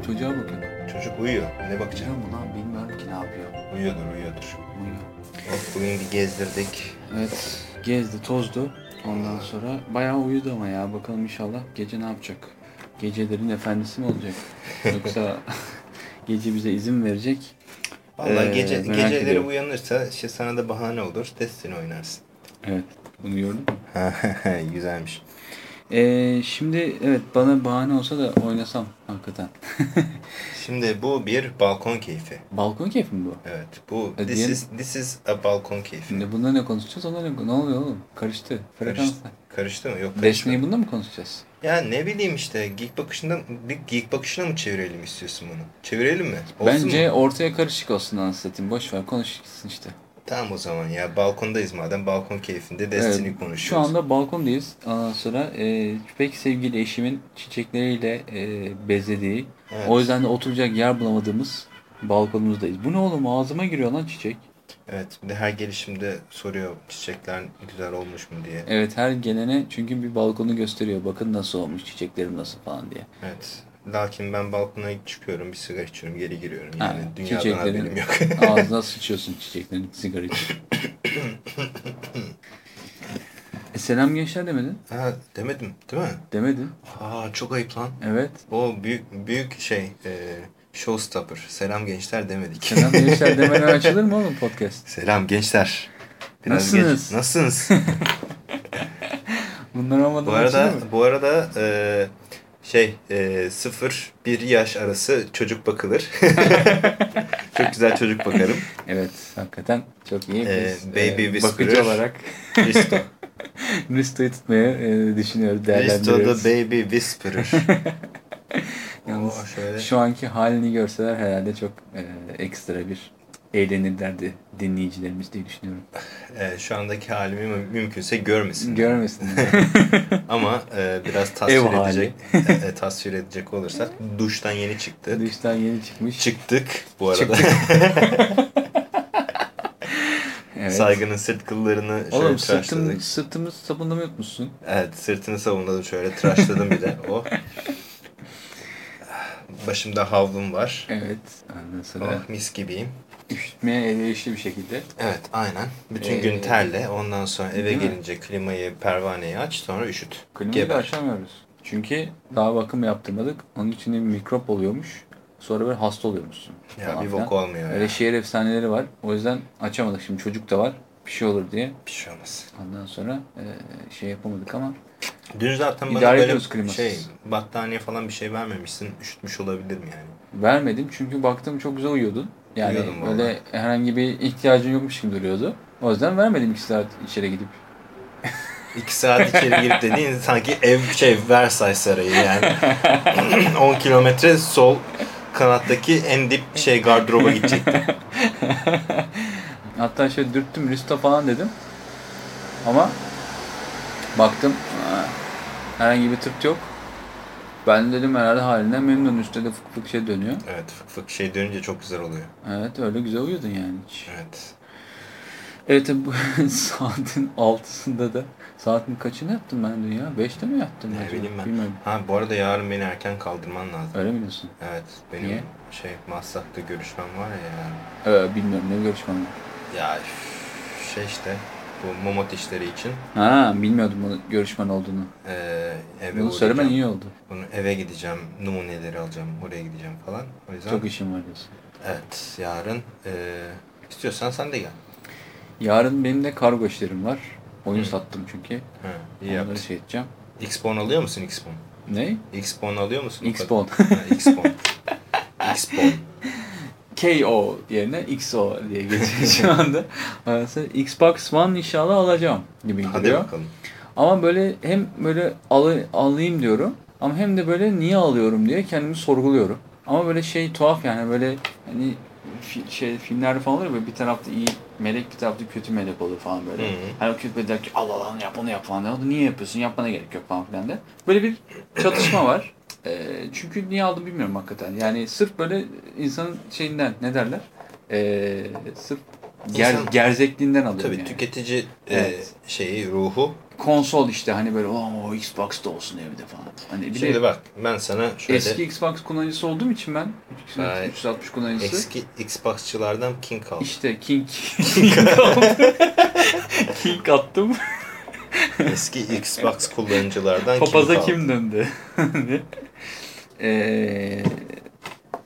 Oğlum çocuğa bakın. Çocuk uyuyor. Ne bakacağım? Lan bilmiyorum ki ne yapıyor. Uyuyordur, uyuyordur. Uyuyor. Bugün bir gezdirdik. Evet gezdi tozdu. Ondan sonra bayağı uyudu ama ya bakalım inşallah gece ne yapacak? Gecelerin efendisi mi olacak? Yoksa gece bize izin verecek. Vallahi Ee, gece, merak geceleri ediyorum. uyanırsa işte sana da bahane olur. Destiny oynarsın. Evet bunu gördün mü? Güzelmiş. Ee, şimdi evet bana bahane olsa da oynasam hakikaten. Şimdi bu bir balkon keyfi. Balkon keyfi mi bu? Evet. Bu E, this diyelim- is this is a balkon keyfi. Şimdi bunda ne konuşacağız ona ne, ne oluyor oğlum? Karıştı. Karıştı, karıştı mı? Yok karıştı. Destiny'yi bunda mı konuşacağız? Ya ne bileyim işte geek bakışında bir geek bakışına mı çevirelim istiyorsun bunu? Çevirelim mi? Olsun Bence mu? ortaya karışık olsun anasını satayım. Boş ver konuş gitsin işte. Tamam o zaman ya balkondayız madem balkon keyfinde Destiny Evet, konuşuyoruz. Şu anda balkondayız. Ondan sonra e, pek sevgili eşimin çiçekleriyle e, bezlediği, Evet. o yüzden de oturacak yer bulamadığımız balkonumuzdayız. Bu ne oğlum ağzıma giriyor lan çiçek. Evet bir de her gelişimde soruyor çiçekler güzel olmuş mu diye. Evet her gelene çünkü bir balkonu gösteriyor. Bakın nasıl olmuş çiçeklerim nasıl falan diye. Evet. Lakin ben balkona çıkıyorum bir sigara içiyorum geri giriyorum. Ha, Yani dünyadan çiçeklerin haberim yok. ağzına sıçıyorsun çiçeklerin sigara için. e, selam gençler demedin. ha demedim değil mi? Demedin. Aa çok ayıp lan. Evet. O büyük büyük şey e, showstopper. Selam gençler demedik. Selam gençler demeden açılır mı oğlum podcast? Selam gençler. Nasılsınız? geç- Nasılsınız? Bunlar olmadan bu arada açılır mı? bu arada e, şey e, 0-1 yaş arası çocuk bakılır. çok güzel çocuk bakarım. Evet, hakikaten çok iyi. Ee, Biz, Baby e, Whisperer. bakıcı olarak Risto. Risto'yu tutmaya e, düşünüyoruz, Risto değerlendiriyoruz. the Baby Whisperer. Yalnız Oo, şöyle. Şu anki halini görseler herhalde çok e, ekstra bir eğlenirlerdi dinleyicilerimiz diye düşünüyorum. E, şu andaki halimi mü- mümkünse görmesin. Görmesinler. Ama e, biraz tasvir edecek e, tasvir edecek olursak duştan yeni çıktık. Dıştan yeni çıkmış. Çıktık bu arada. Evet. Saygının sırt kıllarını şöyle Oğlum tıraşladık. sırtım, sırtımı sabunlamayı unutmuşsun. Evet sırtını savunladım şöyle tıraşladım bir de. Oh. Başımda havlum var. Evet. Ondan sonra Oh mis gibiyim. Üşütmeye elverişli bir şekilde. Evet aynen. Bütün Ee, gün terle. Ondan sonra eve değil mi? gelince klimayı, pervaneyi aç. Sonra üşüt. Klimayı da Geber. açamıyoruz. Çünkü daha bakım yaptırmadık. Onun için bir mikrop oluyormuş. Sonra böyle hasta oluyormuşsun. Ya falan bir bok olmuyor Öyle ya. şehir efsaneleri var. O yüzden açamadık. Şimdi çocuk da var. Bir şey olur diye. Bir şey olmaz. Ondan sonra e, şey yapamadık ama Dün zaten bana böyle klimasız. şey battaniye falan bir şey vermemişsin. Üşütmüş olabilirim yani. vermedim. Çünkü baktım çok güzel uyuyordun. Yani öyle vallahi. herhangi bir ihtiyacın yokmuş gibi duruyordu. O yüzden vermedim iki saat içeri gidip. İki saat içeri girip dediğin sanki ev şey Versailles Sarayı yani. 10 kilometre sol kanattaki en dip şey gardıroba gidecektim. Hatta şöyle dürttüm Risto falan dedim. Ama baktım herhangi bir tırt yok. Ben dedim herhalde halinden memnun. Üstte de fık fık şey dönüyor. Evet fık fık şey dönünce çok güzel oluyor. Evet öyle güzel uyudun yani. hiç. Evet. Evet bu saatin altısında da saatin kaçını yattım ben dün ya? Beşte mi yattım? Ne bileyim ben. Bilmiyorum. Ha bu arada yarın beni erken kaldırman lazım. Öyle mi diyorsun? Evet benim Niye? şey Maslak'ta görüşmem var ya. Ee, bilmiyorum ne görüşmem var. Ya şey işte bu momot işleri için Ha bilmiyordum bunu görüşmen olduğunu. eee eve Bunu uğrayacağım. söylemen iyi oldu. Bunu eve gideceğim, numuneleri alacağım, oraya gideceğim falan. O yüzden Çok işim var diyorsun. evet yarın eee istiyorsan sen de gel. Yarın benim de kargo işlerim var. Oyun Hı. sattım çünkü. Ha, iyi Onları yaptın. şey edeceğim. Xpon alıyor musun Xpon? Ne? Xpon alıyor musun? Xpon. Xpon. Xpon. KO yerine XO diye geçiyor şu anda. Xbox One inşallah alacağım gibi Hadi gidiyor. bakalım. Ama böyle hem böyle alı, alayım diyorum ama hem de böyle niye alıyorum diye kendimi sorguluyorum. Ama böyle şey tuhaf yani böyle hani fi- şey filmlerde falan olur ya böyle bir tarafta iyi melek bir tarafta kötü melek olur falan böyle. Hı hı. Hani o kötü melek der ki Allah Allah yap onu yap falan. da niye yapıyorsun yapmana gerek yok falan filan de. Böyle bir çatışma var. Ee, çünkü niye aldım bilmiyorum hakikaten. Yani sırf böyle insanın şeyinden ne derler? Ee, sırf ger, İnsan- gerzekliğinden alıyorum Tabii yani. tüketici Evet. eee, şeyi, ruhu konsol işte hani böyle o Xbox'ta olsun evde falan. Hani bir Şimdi de bak ben sana şöyle eski Xbox kullanıcısı olduğum için ben Ay. 360 kullanıcısı. eski Xbox'çılardan King aldım. İşte King King aldım. King attım. Eski Xbox kullanıcılardan Papaza King kim döndü? Eee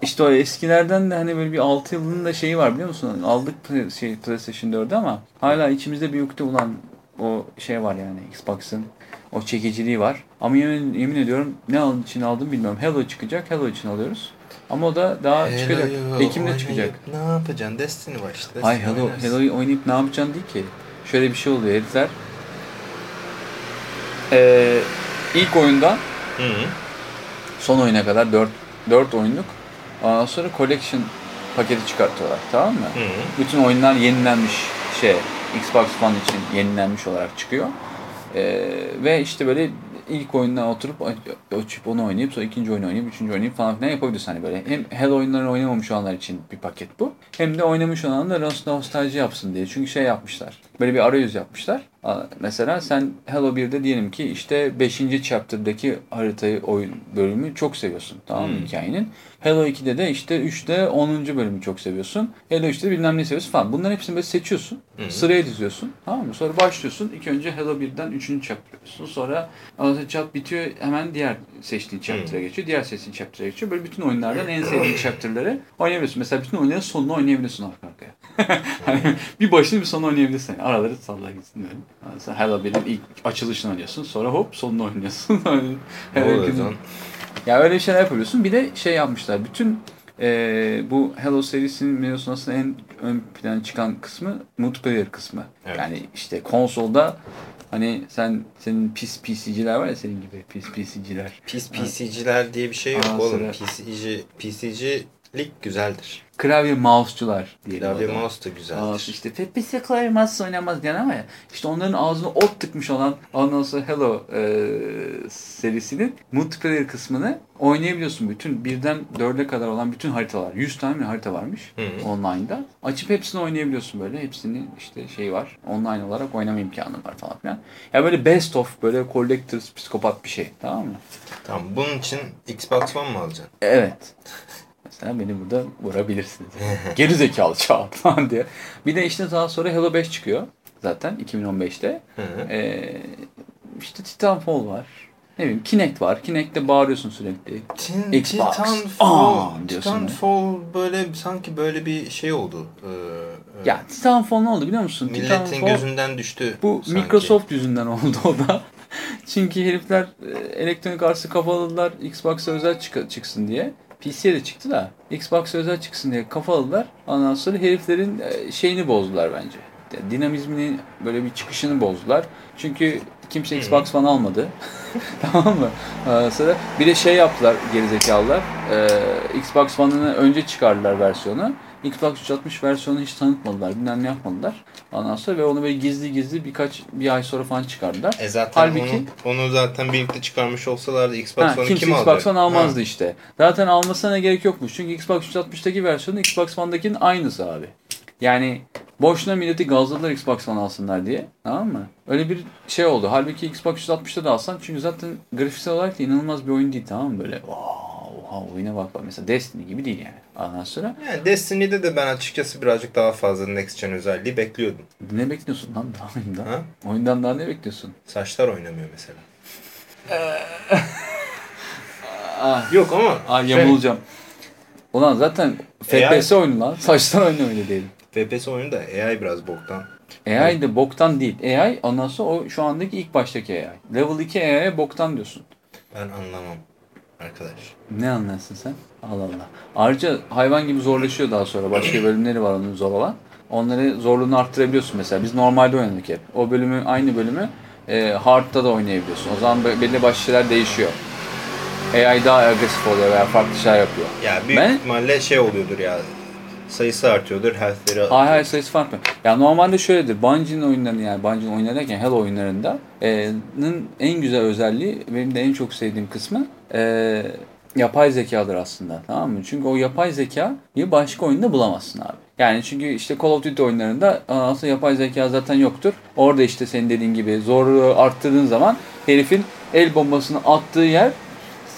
işte o eskilerden de hani böyle bir 6 yılın da şeyi var biliyor musun? Aldık şey PlayStation 4'ü ama hala içimizde bir yukta ulan o şey var yani Xbox'ın o çekiciliği var. Ama yemin, yemin ediyorum ne al- için aldım bilmiyorum. Hello çıkacak. Hello için alıyoruz. Ama o da daha Hello'yu çıkacak. Ekim'de çıkacak. Ne yapacaksın? Destiny var işte. Ay Destiny Hello, oynarsın. Hello'yu oynayıp ne yapacaksın değil ki. Şöyle bir şey oluyor herifler. Ee, ilk oyundan Hı -hı. Son oyuna kadar 4, 4 oyunluk. Ondan sonra collection paketi çıkartıyorlar tamam mı? Hı -hı. Bütün oyunlar yenilenmiş şey Xbox One için yenilenmiş olarak çıkıyor. Ee, ve işte böyle ilk oyundan oturup açıp onu oynayıp sonra ikinci oyunu oynayıp üçüncü oynayıp falan filan yapabilirsin hani böyle. Hem Hello oyunlarını oynamamış olanlar için bir paket bu. Hem de oynamış olanlar da nostalji yapsın diye. Çünkü şey yapmışlar. Böyle bir arayüz yapmışlar. Mesela sen Hello 1'de diyelim ki işte 5. chapter'daki haritayı oyun bölümü çok seviyorsun. Tamam mı Hmm. hikayenin? Hello 2'de de işte 3'te 10. bölümü çok seviyorsun. Hello 3'te bilmem ne seviyorsun falan. Bunların hepsini böyle seçiyorsun. Hı. Sıraya diziyorsun. Tamam mı? Sonra başlıyorsun. İlk önce Hello 1'den 3. chapter yapıyorsun. Sonra sonra chapter bitiyor. Hemen diğer seçtiğin chapter'a geçiyor. Diğer seçtiğin chapter'a geçiyor. Böyle bütün oyunlardan en sevdiğin chapter'ları oynayabiliyorsun. Mesela bütün oyunların sonunu oynayabiliyorsun arka arkaya. hani bir başını bir sonu oynayabilirsin. Araları salla gitsin böyle. Mesela Hello 1'in ilk açılışını oynuyorsun. Sonra hop sonunu oynuyorsun. Hani Ne oluyor 2'nin lan? ya öyle şeyler yapabiliyorsun. Bir de şey yapmışlar. Bütün eee, bu Hello serisinin biliyorsun aslında en ön plana çıkan kısmı multiplayer kısmı. Evet. Yani işte konsolda hani sen senin pis PC'ciler var ya senin gibi pis PC'ciler. Pis PC'ciler diye bir şey yok Aa, oğlum. sıra. PC'ci, PC'cilik güzeldir. Klavye mouse'cular diyelim. Klavye mouse da güzeldir. Aa, işte PPS klavye mouse oynamaz diyen ama ya işte onların ağzına ot tıkmış olan ondan sonra Hello e, serisinin multiplayer kısmını oynayabiliyorsun. Bütün birden dörde kadar olan bütün haritalar. 100 tane mi harita varmış Hı hı. online'da. Açıp hepsini oynayabiliyorsun böyle. Hepsinin işte şey var. Online olarak oynama imkanı var falan filan. Ya böyle best of böyle collectors psikopat bir şey. Tamam mı? Tamam bunun için Xbox One mı alacaksın? Evet. Mesela beni burada vurabilirsiniz. Geri zekalı çağ falan diye. Bir de işte daha sonra Hello 5 çıkıyor. Zaten 2015'te. Hı hı. Ee, işte Titanfall var. Ne bileyim Kinect var. Kinect'te bağırıyorsun sürekli. Tin, Xbox. Titanfall, Titanfall böyle sanki böyle bir şey oldu. Ee, e, Ya Titanfall ne oldu biliyor musun? milletin Titanfall gözünden düştü. bu sanki. Microsoft yüzünden oldu o da. Çünkü herifler e, elektronik arsı kafaladılar Xbox'a özel çık- çıksın diye. PC'ye de çıktı da Xbox'a özel çıksın diye kafaladılar. Ondan sonra heriflerin e, şeyini bozdular bence. Yani Dinamizmini böyle bir çıkışını bozdular. Çünkü kimse Xbox One almadı. tamam mı? Ondan sonra bir de şey yaptılar gerizekalılar. Ee, Xbox One'ını önce çıkardılar versiyonu. Xbox 360 versiyonu hiç tanıtmadılar. Bilmem ne yapmadılar. Ondan sonra ve onu böyle gizli gizli birkaç bir ay sonra falan çıkardılar. E zaten Halbuki- onu, onu zaten birlikte çıkarmış olsalardı Xbox One'ı kim Xbox alacak? One almazdı Ha. işte. Zaten almasına gerek yokmuş. Çünkü Xbox 360'taki versiyonu Xbox One'dakinin aynısı abi. Yani boşuna milleti gazladılar Xbox One alsınlar diye. Tamam mı? Öyle bir şey oldu. Halbuki Xbox 360'ta da alsan çünkü zaten grafiksel olarak da inanılmaz bir oyun değil tamam mı? Böyle wow, oha oyuna bak bak. Mesela Destiny gibi değil yani. Ondan sonra Yani Destiny'de de ben açıkçası birazcık daha fazla Next Gen özelliği bekliyordum. ne bekliyorsun lan daha oyundan? Ha? Oyundan daha ne bekliyorsun? Saçlar oynamıyor mesela. Ah, Yok ama ah şey, yamulacağım. Ulan zaten AI FPS oyunu lan. Saçtan oyunu öyle değil. FPS oyunu da AI biraz boktan. AI de boktan değil. AI ondan sonra o şu andaki ilk baştaki AI. Level 2 AI'ye boktan diyorsun. Ben anlamam arkadaş. Ne anlarsın sen? Allah Allah. Ayrıca hayvan gibi zorlaşıyor daha sonra. Başka bölümleri var onun zor olan. Onları zorluğunu arttırabiliyorsun mesela. Biz normalde oynadık hep. O bölümü aynı bölümü e, hard'da da oynayabiliyorsun. O zaman belli başlı şeyler değişiyor. AI daha agresif oluyor veya farklı şeyler yapıyor. Ya büyük Ben- ihtimalle şey oluyordur ya. Sayısı artıyordur, health'leri Hayır hayır sayısı farklı. Ya normalde şöyledir. Bungie'nin oyunlarını yani Bungie'nin oynarken Hello oyunlarında e, en güzel özelliği benim de en çok sevdiğim kısmı e, yapay zekadır aslında. Tamam mı? Çünkü o yapay zeka bir başka oyunda bulamazsın abi. Yani çünkü işte Call of Duty oyunlarında aslında yapay zeka zaten yoktur. Orada işte senin dediğin gibi zorluğu arttırdığın zaman herifin el bombasını attığı yer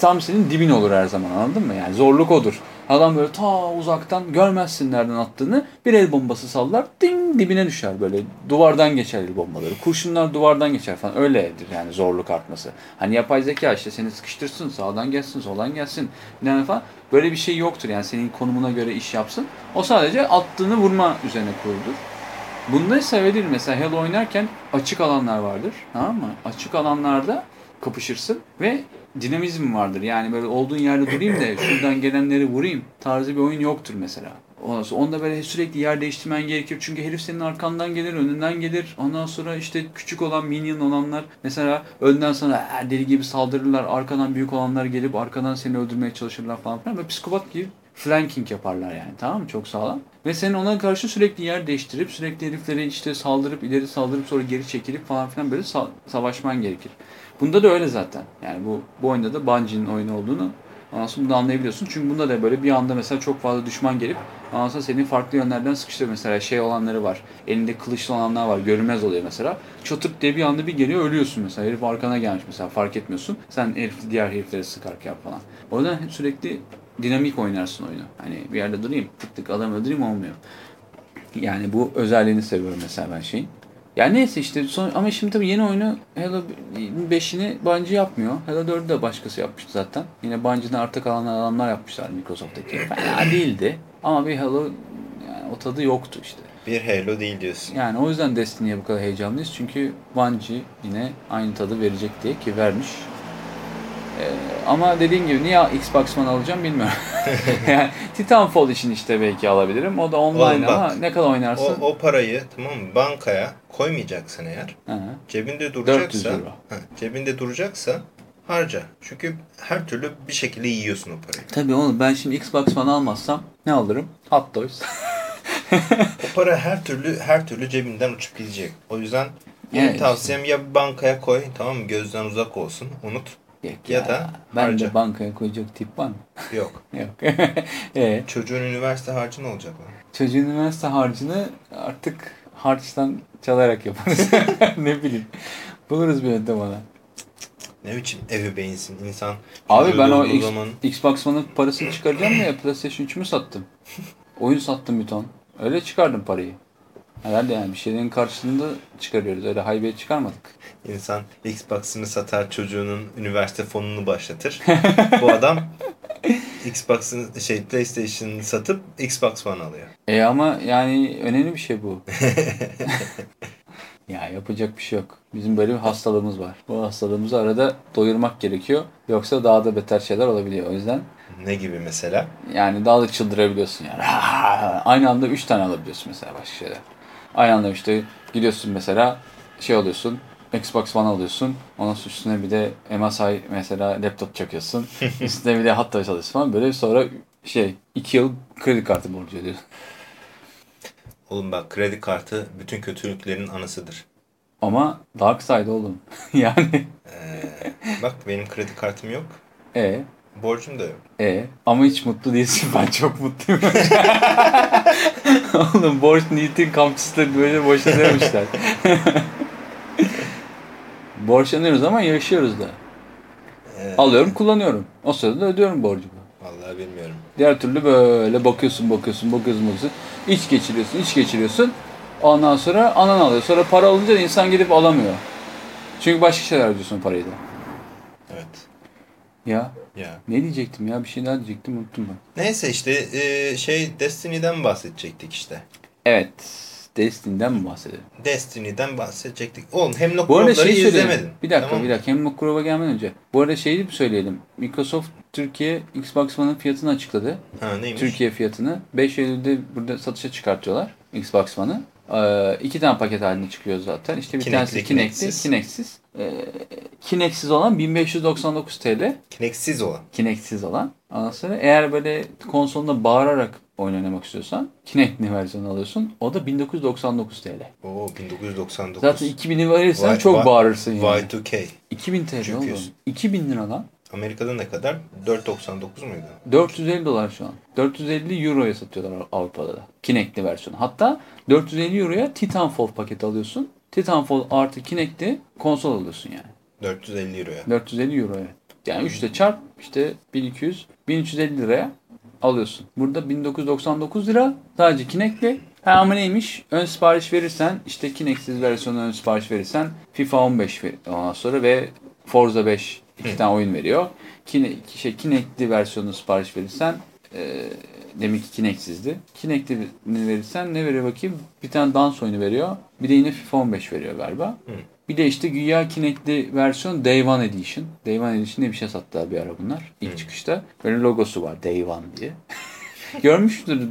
tam senin dibin olur her zaman anladın mı? Yani zorluk odur. Adam böyle ta uzaktan görmezsin nereden attığını bir el bombası sallar ding dibine düşer böyle duvardan geçer el bombaları. Kurşunlar duvardan geçer falan öyledir yani zorluk artması. Hani yapay zeka işte seni sıkıştırsın sağdan gelsin soldan gelsin yani falan böyle bir şey yoktur yani senin konumuna göre iş yapsın. O sadece attığını vurma üzerine kuruludur. Bunda ise öyle değil. Mesela Halo oynarken açık alanlar vardır. Tamam mı? Açık alanlarda kapışırsın ve dinamizm vardır. Yani böyle olduğun yerde durayım da şuradan gelenleri vurayım tarzı bir oyun yoktur mesela. Ondan sonra onda böyle sürekli yer değiştirmen gerekir. Çünkü herif senin arkandan gelir, önünden gelir. Ondan sonra işte küçük olan minion olanlar mesela önden sana deli gibi saldırırlar. Arkadan büyük olanlar gelip arkadan seni öldürmeye çalışırlar falan filan. Böyle psikopat gibi flanking yaparlar yani tamam mı? Çok sağlam. Ve senin ona karşı sürekli yer değiştirip sürekli herifleri işte saldırıp ileri saldırıp sonra geri çekilip falan filan böyle sa- savaşman gerekir. Bunda da öyle zaten. Yani bu, bu oyunda da Bungie'nin oyunu olduğunu ondan sonra bunu anlayabiliyorsun. Çünkü bunda da böyle bir anda mesela çok fazla düşman gelip ondan seni farklı yönlerden sıkıştırıyor. Mesela şey olanları var. Elinde kılıçlı olanlar var. Görünmez oluyor mesela. Çatırt diye bir anda bir geliyor ölüyorsun mesela. Herif arkana gelmiş mesela fark etmiyorsun. Sen herif, diğer herifleri sıkarken falan. O yüzden sürekli dinamik oynarsın oyunu. Hani bir yerde durayım tık tık adam öldüreyim olmuyor. Yani bu özelliğini seviyorum mesela ben şeyin. Ya neyse işte son, ama şimdi tabii yeni oyunu Halo 5'ini Bungie yapmıyor. Halo 4'ü de başkası yapmıştı zaten. Yine Bungie'den arta kalan adamlar yapmışlar Microsoft'taki. Fena değildi. Ama bir Halo yani o tadı yoktu işte. Bir Halo değil diyorsun. Yani o yüzden Destiny'ye bu kadar heyecanlıyız. Çünkü Bungie yine aynı tadı verecek diye ki vermiş. Ee, ama dediğin gibi niye Xbox One alacağım bilmiyorum. yani Titanfall için işte belki alabilirim. O da online Oğlum bak, ama ne kadar O, oynarsın? o parayı tamam mı bankaya koymayacaksın eğer. Hı hı. Cebinde 400 duracaksa, ha, cebinde duracaksa harca. Çünkü her türlü bir şekilde yiyorsun o parayı. Tabii oğlum ben şimdi Xbox One almazsam ne alırım? Hot Toys. O para her türlü her türlü cebinden uçup gidecek. O yüzden benim Evet, tavsiyem ya bankaya koy tamam mı gözden uzak olsun unut. Yok Ya da ben harca. de bankaya koyacak tip var mı? Yok. Yok. e, Çocuğun üniversite harcı ne olacak çocuğun üniversite harcını artık harçtan çalarak yaparız. ne bileyim. Buluruz bir yöntem ona. Ne biçim evi beyinsin insan. Abi ben o X, zaman Xbox One'ın parasını çıkaracağım ya PlayStation 3'ümü sattım. Oyun sattım bir ton. Öyle çıkardım parayı. Herhalde yani bir şeylerin karşılığında çıkarıyoruz. Öyle haybeye çıkarmadık. İnsan Xbox'ını satar çocuğunun üniversite fonunu başlatır. Bu adam Xbox'ın şey PlayStation'ı satıp Xbox One alıyor. E ama yani önemli bir şey bu. ya yapacak bir şey yok. Bizim böyle bir hastalığımız var. Bu hastalığımızı arada doyurmak gerekiyor. Yoksa daha da beter şeyler olabiliyor. O yüzden Ne gibi mesela? yani daha da çıldırabiliyorsun yani. Aynı anda 3 tane alabiliyorsun mesela başka şeyler. Aynı anda işte gidiyorsun mesela şey alıyorsun. Xbox One alıyorsun. Sonra üstüne bir de MSI mesela laptop çakıyorsun. üstüne bir de hatta çalışıyorsun falan. Böyle sonra şey 2 yıl kredi kartı borcu ödüyorsun. Oğlum bak kredi kartı bütün kötülüklerin anısıdır. Ama dark side oğlum. yani Ee, bak benim kredi kartım yok. e Borcum da yok. e ama hiç mutlu değilsin. Ben çok mutluyum. oğlum borç niyetin kamçısı da böyle boşa demişler. Borçlanıyoruz ama yaşıyoruz da. Ee, Alıyorum kullanıyorum. O sırada da ödüyorum borcumu. Vallahi bilmiyorum. Diğer türlü böyle bakıyorsun bakıyorsun bakıyorsun bakıyorsun. İç geçiriyorsun iç geçiriyorsun. Ondan sonra anan alıyor. Sonra para alınca da insan gidip alamıyor. Çünkü başka şeyler ödüyorsun parayı da. Evet. Ya Ya. ne diyecektim ya bir şey daha diyecektim unuttum ben. Neyse işte e, şey Destiny'den bahsedecektik işte. Evet. Destiny'den mi bahsedelim? Destiny'den bahsedecektik. Oğlum Hemlock Grove'ları şey söyleyelim. Bir dakika Tamam bir dakika. Hemlock Grove'a gelmeden önce. Bu arada şeyi bir söyleyelim. Microsoft Türkiye Xbox One'ın fiyatını açıkladı. Ha neymiş? Türkiye fiyatını 5 Eylül'de burada satışa çıkartıyorlar Xbox One'ı. Ee, iki tane paket halinde çıkıyor zaten. İşte bir Kinect'li, tanesi Kinect'li, Kinect'siz. Kinect'siz. Ee, Kinect'siz olan 1599 TL. Kinectsiz olan. Kinect'siz olan. Ondan sonra eğer böyle konsolunda bağırarak oyun oynamak istiyorsan Kinect'li versiyonu alıyorsun. O da 1999 TL. Oo 1999. Zaten 2000'i verirsen Vay- çok vay- bağırırsın yani. Y2K. 2000 TL oğlum. Çöküyorsun. 2000 lira lan. Amerika'da ne kadar? 4.99 muydu? 450 dolar şu an. 450 euroya satıyorlar Avrupa'da da. Kinect'li versiyonu. Hatta 450 euroya Titanfall paketi alıyorsun. Titanfall artı Kinect'li konsol alıyorsun yani. 450 euroya. 450 euroya. Yani 3 ile çarp işte 1200, 1350 liraya alıyorsun. Burada 1999 lira sadece Kinect'li. Ha ama neymiş? Ön sipariş verirsen işte Kinect'siz versiyonu ön sipariş verirsen FIFA 15 ver ondan sonra ve Forza 5 iki tane oyun veriyor. Kine, şey, Kinect'li versiyonu sipariş verirsen e, demek ki Kinect'sizdi. Kinect'li verirsen ne veriyor bakayım? Bir tane dans oyunu veriyor. Bir de yine FIFA 15 veriyor galiba. Bir de işte güya Kinect'li versiyon Day One Edition. Day One Edition diye bir şey sattılar bir ara bunlar. ilk çıkışta. Böyle logosu var Day One diye. Görmüştür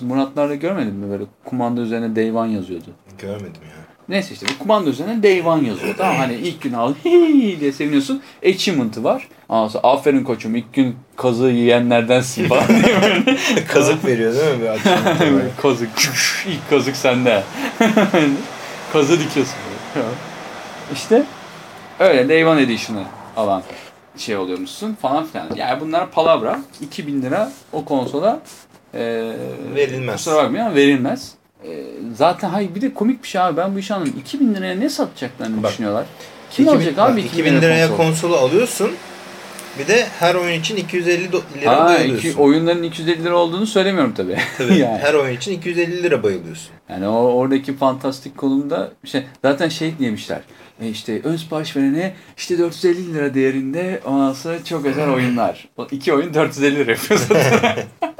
Muratlar'da görmedin mi? Böyle kumanda üzerine Day One yazıyordu. Görmedim ya. Neyse işte bu kumanda üzerine Day One yazıyor. Tamam hani ilk gün al diye seviniyorsun. Achievement'ı var. Sonra aferin koçum ilk gün kazığı yiyenlerdensin falan diye böyle. Kazık veriyor değil mi? Bir açıdan? kazık. ilk kazık sende. Kazı dikiyorsun. böyle. İşte öyle Day One Edition'ı alan şey oluyormuşsun falan filan. Yani bunlar palavra. 2000 lira o konsola e, Verilmez. Kusura bakmayın verilmez. E, zaten hayır bir de komik bir şey abi ben bu işi anlamadım. 2000 liraya ne satacaklarını Bak, düşünüyorlar. Kim 2000 alacak abi bak, 2000 liraya konsol? konsolu alıyorsun. Bir de her oyun için 250 do- lira Ha, bayılıyorsun. iki, oyunların 250 lira olduğunu söylemiyorum tabii. Tabii, yani. Her oyun için 250 lira bayılıyorsun. Yani o oradaki fantastik konumda şey zaten şey diyemişler. E işte ön sipariş verene işte 450 lira değerinde ondan sonra çok özel oyunlar. O iki oyun 450 lira yapıyor zaten.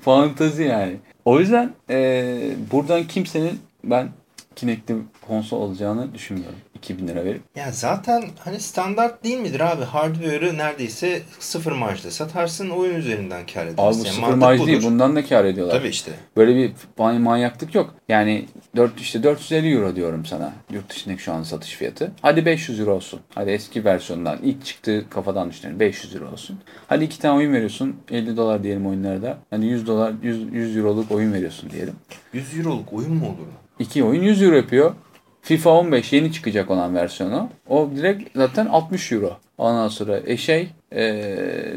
Fantazi yani. O yüzden e, buradan kimsenin ben Kinect'li konsol alacağını düşünmüyorum. 2000 lira verip. Ya zaten hani standart değil midir abi? Hardware'ı neredeyse sıfır marjda satarsın oyun üzerinden kar edersin. Abi bu Yani sıfır marj budur. değil. Bundan da kar ediyorlar. Tabii işte. Böyle bir man- manyaklık yok. Yani 4 işte 450 euro diyorum sana. Yurt dışındaki şu an satış fiyatı. Hadi 500 euro olsun. Hadi eski versiyondan ilk çıktığı kafadan düşünelim 500 euro olsun. Hadi iki tane oyun veriyorsun. 50 dolar diyelim oyunlarda. Hani 100 dolar 100, 100 euroluk oyun veriyorsun diyelim. 100 euroluk oyun mu olur? İki oyun 100 euro yapıyor. FIFA 15 yeni çıkacak olan versiyonu. O direkt zaten 60 euro. Ondan sonra e şey e,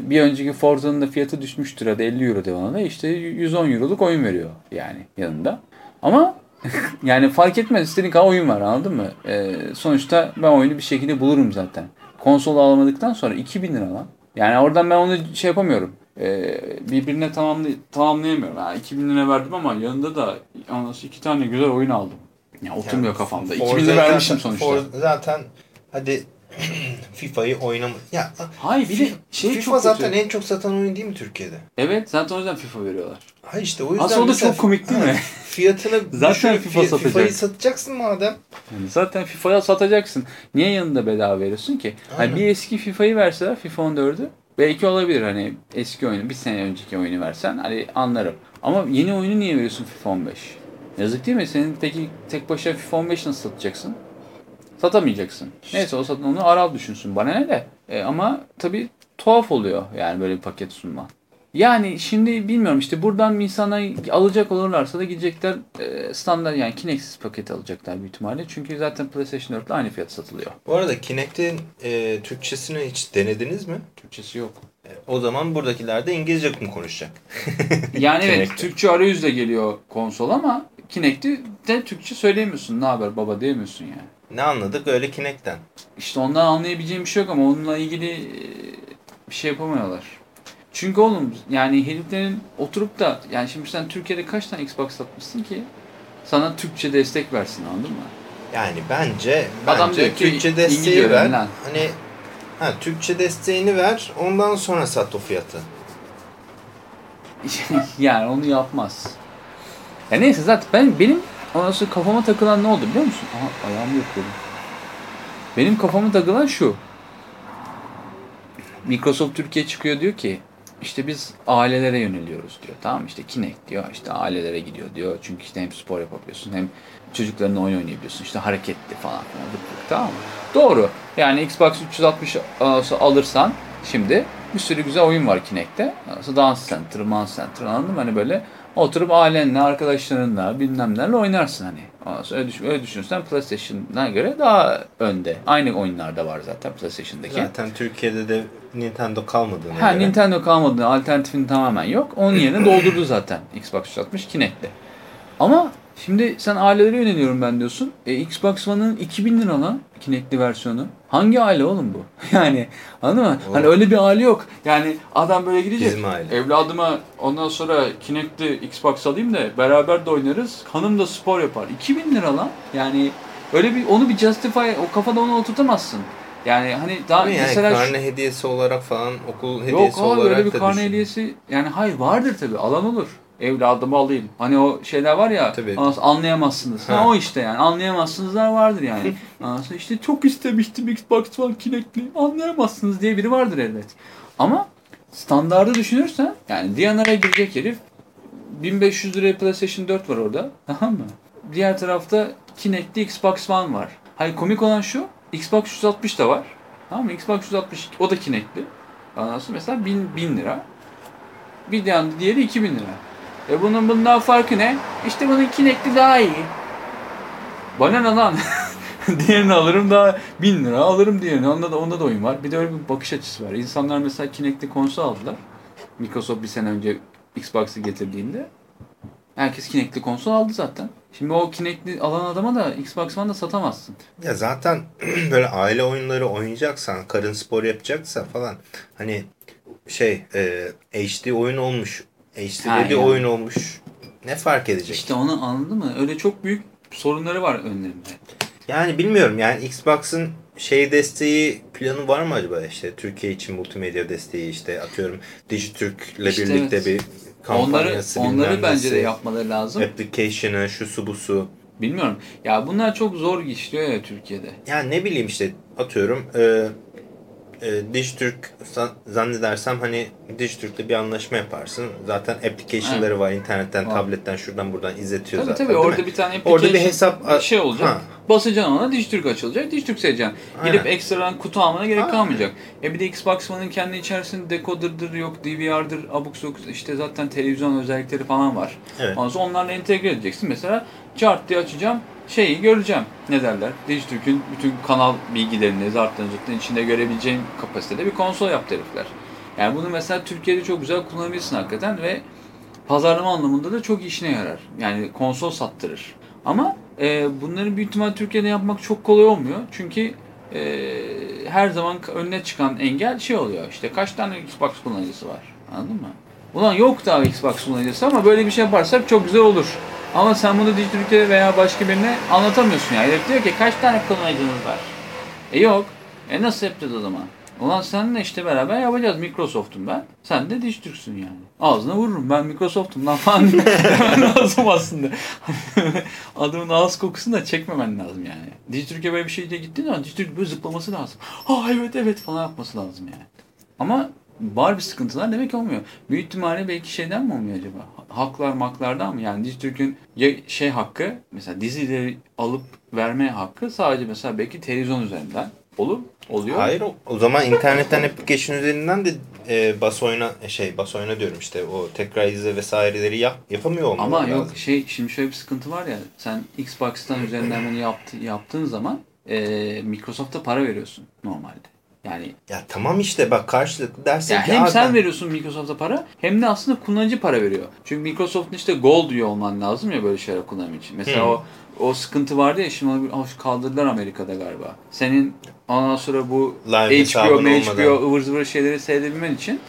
bir önceki Forza'nın da fiyatı düşmüştür hadi 50 euro de ona da işte 110 euroluk oyun veriyor yani yanında. Ama yani fark etmez istediğin kadar oyun var anladın mı? E, sonuçta ben oyunu bir şekilde bulurum zaten. Konsolu alamadıktan sonra 2000 lira lan. Yani oradan ben onu şey yapamıyorum. E, birbirine tamamlay tamamlayamıyorum. Ha, 2000 lira verdim ama yanında da yalnız iki tane güzel oyun aldım. Ya oturmuyor Yani kafamda. Forza 2000 lira vermişim zaten- sonuçta. Forza zaten hadi FIFA'yı oynama. Ya Hayır bir de şey FIFA çok zaten kötü. en çok satan oyun değil mi Türkiye'de? Evet zaten o yüzden FIFA veriyorlar. Ha işte o yüzden Aslında o da çok komik değil mi? Fiyatını Zaten FIFA fi- satacak. FIFA'yı satacaksın madem. Yani zaten FIFA'ya satacaksın. Niye yanında bedava veriyorsun ki? Hani bir eski FIFA'yı verseler FIFA 14'ü belki olabilir hani eski oyunu bir sene önceki oyunu versen hani anlarım. Ama yeni oyunu niye veriyorsun FIFA 15? Yazık değil mi? Senin peki tek başına FIFA 15 nasıl satacaksın? Satamayacaksın. Neyse o satın onu Aral düşünsün bana ne de. E, ama tabii tuhaf oluyor yani böyle bir paket sunma. Yani şimdi bilmiyorum işte buradan insanlar alacak olurlarsa da gidecekler e, standart yani Kinect'siz paketi alacaklar büyük ihtimalle. Çünkü zaten PlayStation 4 ile aynı fiyat satılıyor. Bu arada Kinect'in e, Türkçesini hiç denediniz mi? Türkçesi yok. E, o zaman buradakiler de İngilizce mi konuşacak? Yani evet Kinect'te. Türkçe arayüzle geliyor konsol ama Kinect'i de Türkçe söyleyemiyorsun. Ne haber baba diyemiyorsun yani. Ne anladık öyle Kinect'ten? İşte ondan anlayabileceğim bir şey yok ama onunla ilgili e, bir şey yapamıyorlar. Çünkü oğlum yani heriflerin oturup da yani şimdi sen Türkiye'de kaç tane Xbox satmışsın ki sana Türkçe destek versin anladın mı? Yani bence Adam bence diyor ki, Türkçe desteği ver. Hani ha, Türkçe desteğini ver ondan sonra sat o fiyatı. yani onu yapmaz. Ya neyse zaten ben benim ondan kafama takılan ne oldu biliyor musun? Aha ayağımı yapıyorum. Benim kafama takılan şu. Microsoft Türkiye çıkıyor diyor ki işte biz ailelere yöneliyoruz diyor. Tamam işte Kinect diyor işte ailelere gidiyor diyor. Çünkü işte hem spor yapabiliyorsun hem çocuklarınla oyun oynayabiliyorsun. İşte hareketli falan filan. Tamam mı? Doğru. Yani Xbox 360 alırsan şimdi bir sürü güzel oyun var Kinect'te. Mesela Dance Center, Man Center anladın mı? Hani böyle oturup ailenle, arkadaşlarınla bilmem nelerle oynarsın hani. Öyle, düşün, öyle düşünürsen PlayStation'a göre daha önde. Aynı oyunlarda var zaten PlayStation'daki. Zaten Türkiye'de de Nintendo kalmadığına Ha göre. Nintendo kalmadı. Alternatifin tamamen yok. Onun yerine doldurdu zaten Xbox 360 Kinect'le. Ama şimdi sen ailelere yöneliyorum ben diyorsun. E, Xbox One'ın 2000 lira lan Kinect'li versiyonu. Hangi aile oğlum bu? Yani anladın mı? Oğlum. Hani öyle bir aile yok. Yani adam böyle gidecek. Bizim aile. Evladıma ondan sonra Kinect'li Xbox alayım da beraber de oynarız. Hanım da spor yapar. 2000 lira lan. Yani öyle bir onu bir justify o kafada onu oturtamazsın. Yani hani daha mi? yani mesela şu- karne hediyesi olarak falan okul hediyesi Yok olarak öyle bir karne düşün. hediyesi yani hayır vardır tabi alan olur. Evladımı alayım. Hani o şeyler var ya Tabii. anlayamazsınız. Ha. Ha. o işte yani anlayamazsınızlar vardır yani. Anlasın işte çok istemiştim Xbox One Kinect'li anlayamazsınız diye biri vardır elbet. Ama standardı düşünürsen yani Diyanar'a girecek herif 1500 liraya PlayStation 4 var orada. Tamam mı? Diğer tarafta Kinect'li Xbox One var. Hayır komik olan şu Xbox 360 da var. Tamam mı? Xbox 360 o da Kinect'li. Sonra mesela 1000, 1000 lira. Bir yan diğeri 2000 lira. E bunun bundan farkı ne? İşte bunun Kinect'li daha iyi. Bana ne lan? Diğerini alırım daha 1000 lira alırım diğerini. Onda da, onda da oyun var. Bir de öyle bir bakış açısı var. İnsanlar mesela Kinect'li konsol aldılar. Microsoft bir sene önce Xbox'ı getirdiğinde. Herkes Kinect'li konsol aldı zaten. Şimdi o Kinect'li alan adama da Xbox One'da satamazsın. Ya zaten böyle aile oyunları oynayacaksan, karın spor yapacaksa falan hani şey e, HD oyun olmuş, Ha, ready yani. oyun olmuş. Ne fark edecek? İşte onu anladın mı? Öyle çok büyük sorunları var önlerinde. Yani bilmiyorum yani Xbox'ın şey desteği planı var mı acaba işte Türkiye için multimedya desteği işte atıyorum Dijitürk'le İşte birlikte evet. bir Onları, kampanyası onları bilmem bence de yapmaları lazım. application'ı şu su bu su. Bilmiyorum. Ya bunlar çok zor işliyor ya Türkiye'de. Yani ne bileyim işte atıyorum e, e, Dijitürk zannedersem hani Dijitürk'le bir anlaşma yaparsın. Zaten application'ları var internetten, tabletten şuradan buradan izletiyor Tabii zaten. tabii orada mi? bir tane application Orada bir hesap şey olacak. Ha. Basacaksın ona Dijitürk açılacak. Dijitürk seçeceksin. Gidip Aynen. ekstradan kutu almana gerek Aynen. kalmayacak. E bir de Xbox One'ın kendi içerisinde decoder'dır yok DVR'dır abuk sabuk işte zaten televizyon özellikleri falan var. Evet. Ondan sonra onlarla entegre edeceksin. Mesela chart diye açacağım şeyi göreceğim. Ne derler? Dijitürk'ün bütün kanal bilgilerini zaten zaten içinde görebileceğin kapasitede bir konsol yaptı herifler. Yani bunu mesela Türkiye'de çok güzel kullanabilirsin hakikaten ve pazarlama anlamında da çok işine yarar. Yani konsol sattırır. Ama e, bunların büyük ihtimal Türkiye'de yapmak çok kolay olmuyor. Çünkü e, her zaman önüne çıkan engel şey oluyor. İşte kaç tane Xbox kullanıcısı var? Anladın mı? Ulan yok daha Xbox kullanıcısı ama böyle bir şey yaparsak çok güzel olur. Ama sen bunu Dijitürk'e veya başka birine anlatamıyorsun yani. Herif diyor ki kaç tane kullanıcınız var? E yok. E nasıl yapacağız o zaman? Ulan seninle işte beraber yapacağız. Microsoft'um ben. Sen de Dijitürk'sün yani. Ağzına vururum. Ben Microsoft'um lan falan demen lazım aslında. Adamın ağız kokusunu da çekmemen lazım yani. Dijitürk'e böyle bir şeyle gittiğin zaman Dijitürk böyle zıplaması lazım. Ha evet evet falan yapması lazım yani. Ama var bir sıkıntılar demek olmuyor. Büyük ihtimalle belki şeyden mi olmuyor acaba? Haklar maklardan mı? Yani Dijitürk'ün şey hakkı mesela dizileri alıp verme hakkı sadece mesela belki televizyon üzerinden olup oluyor. Hayır o, o zaman internetten application üzerinden de e, bas oyna e, şey bas oyna diyorum işte o tekrar izle vesaireleri yap, yapamıyor olmalı Ama lazım. yok şey şimdi şöyle bir sıkıntı var ya sen Xbox'tan üzerinden bunu yaptı, yaptığın zaman e, Microsoft'a para veriyorsun normalde. Yani Ya tamam işte bak karşılıklı dersin ki hem "Aa, sen ben- veriyorsun Microsoft'a para hem de aslında kullanıcı para veriyor. Çünkü Microsoft'un işte Gold diyor olman lazım ya böyle şeyler kullanım için. Mesela Hmm. o o sıkıntı vardı ya şimdi onu kaldırdılar Amerika'da galiba. Senin ondan sonra bu Live HBO, HBO ıvır zıvır şeyleri seyredebilmen için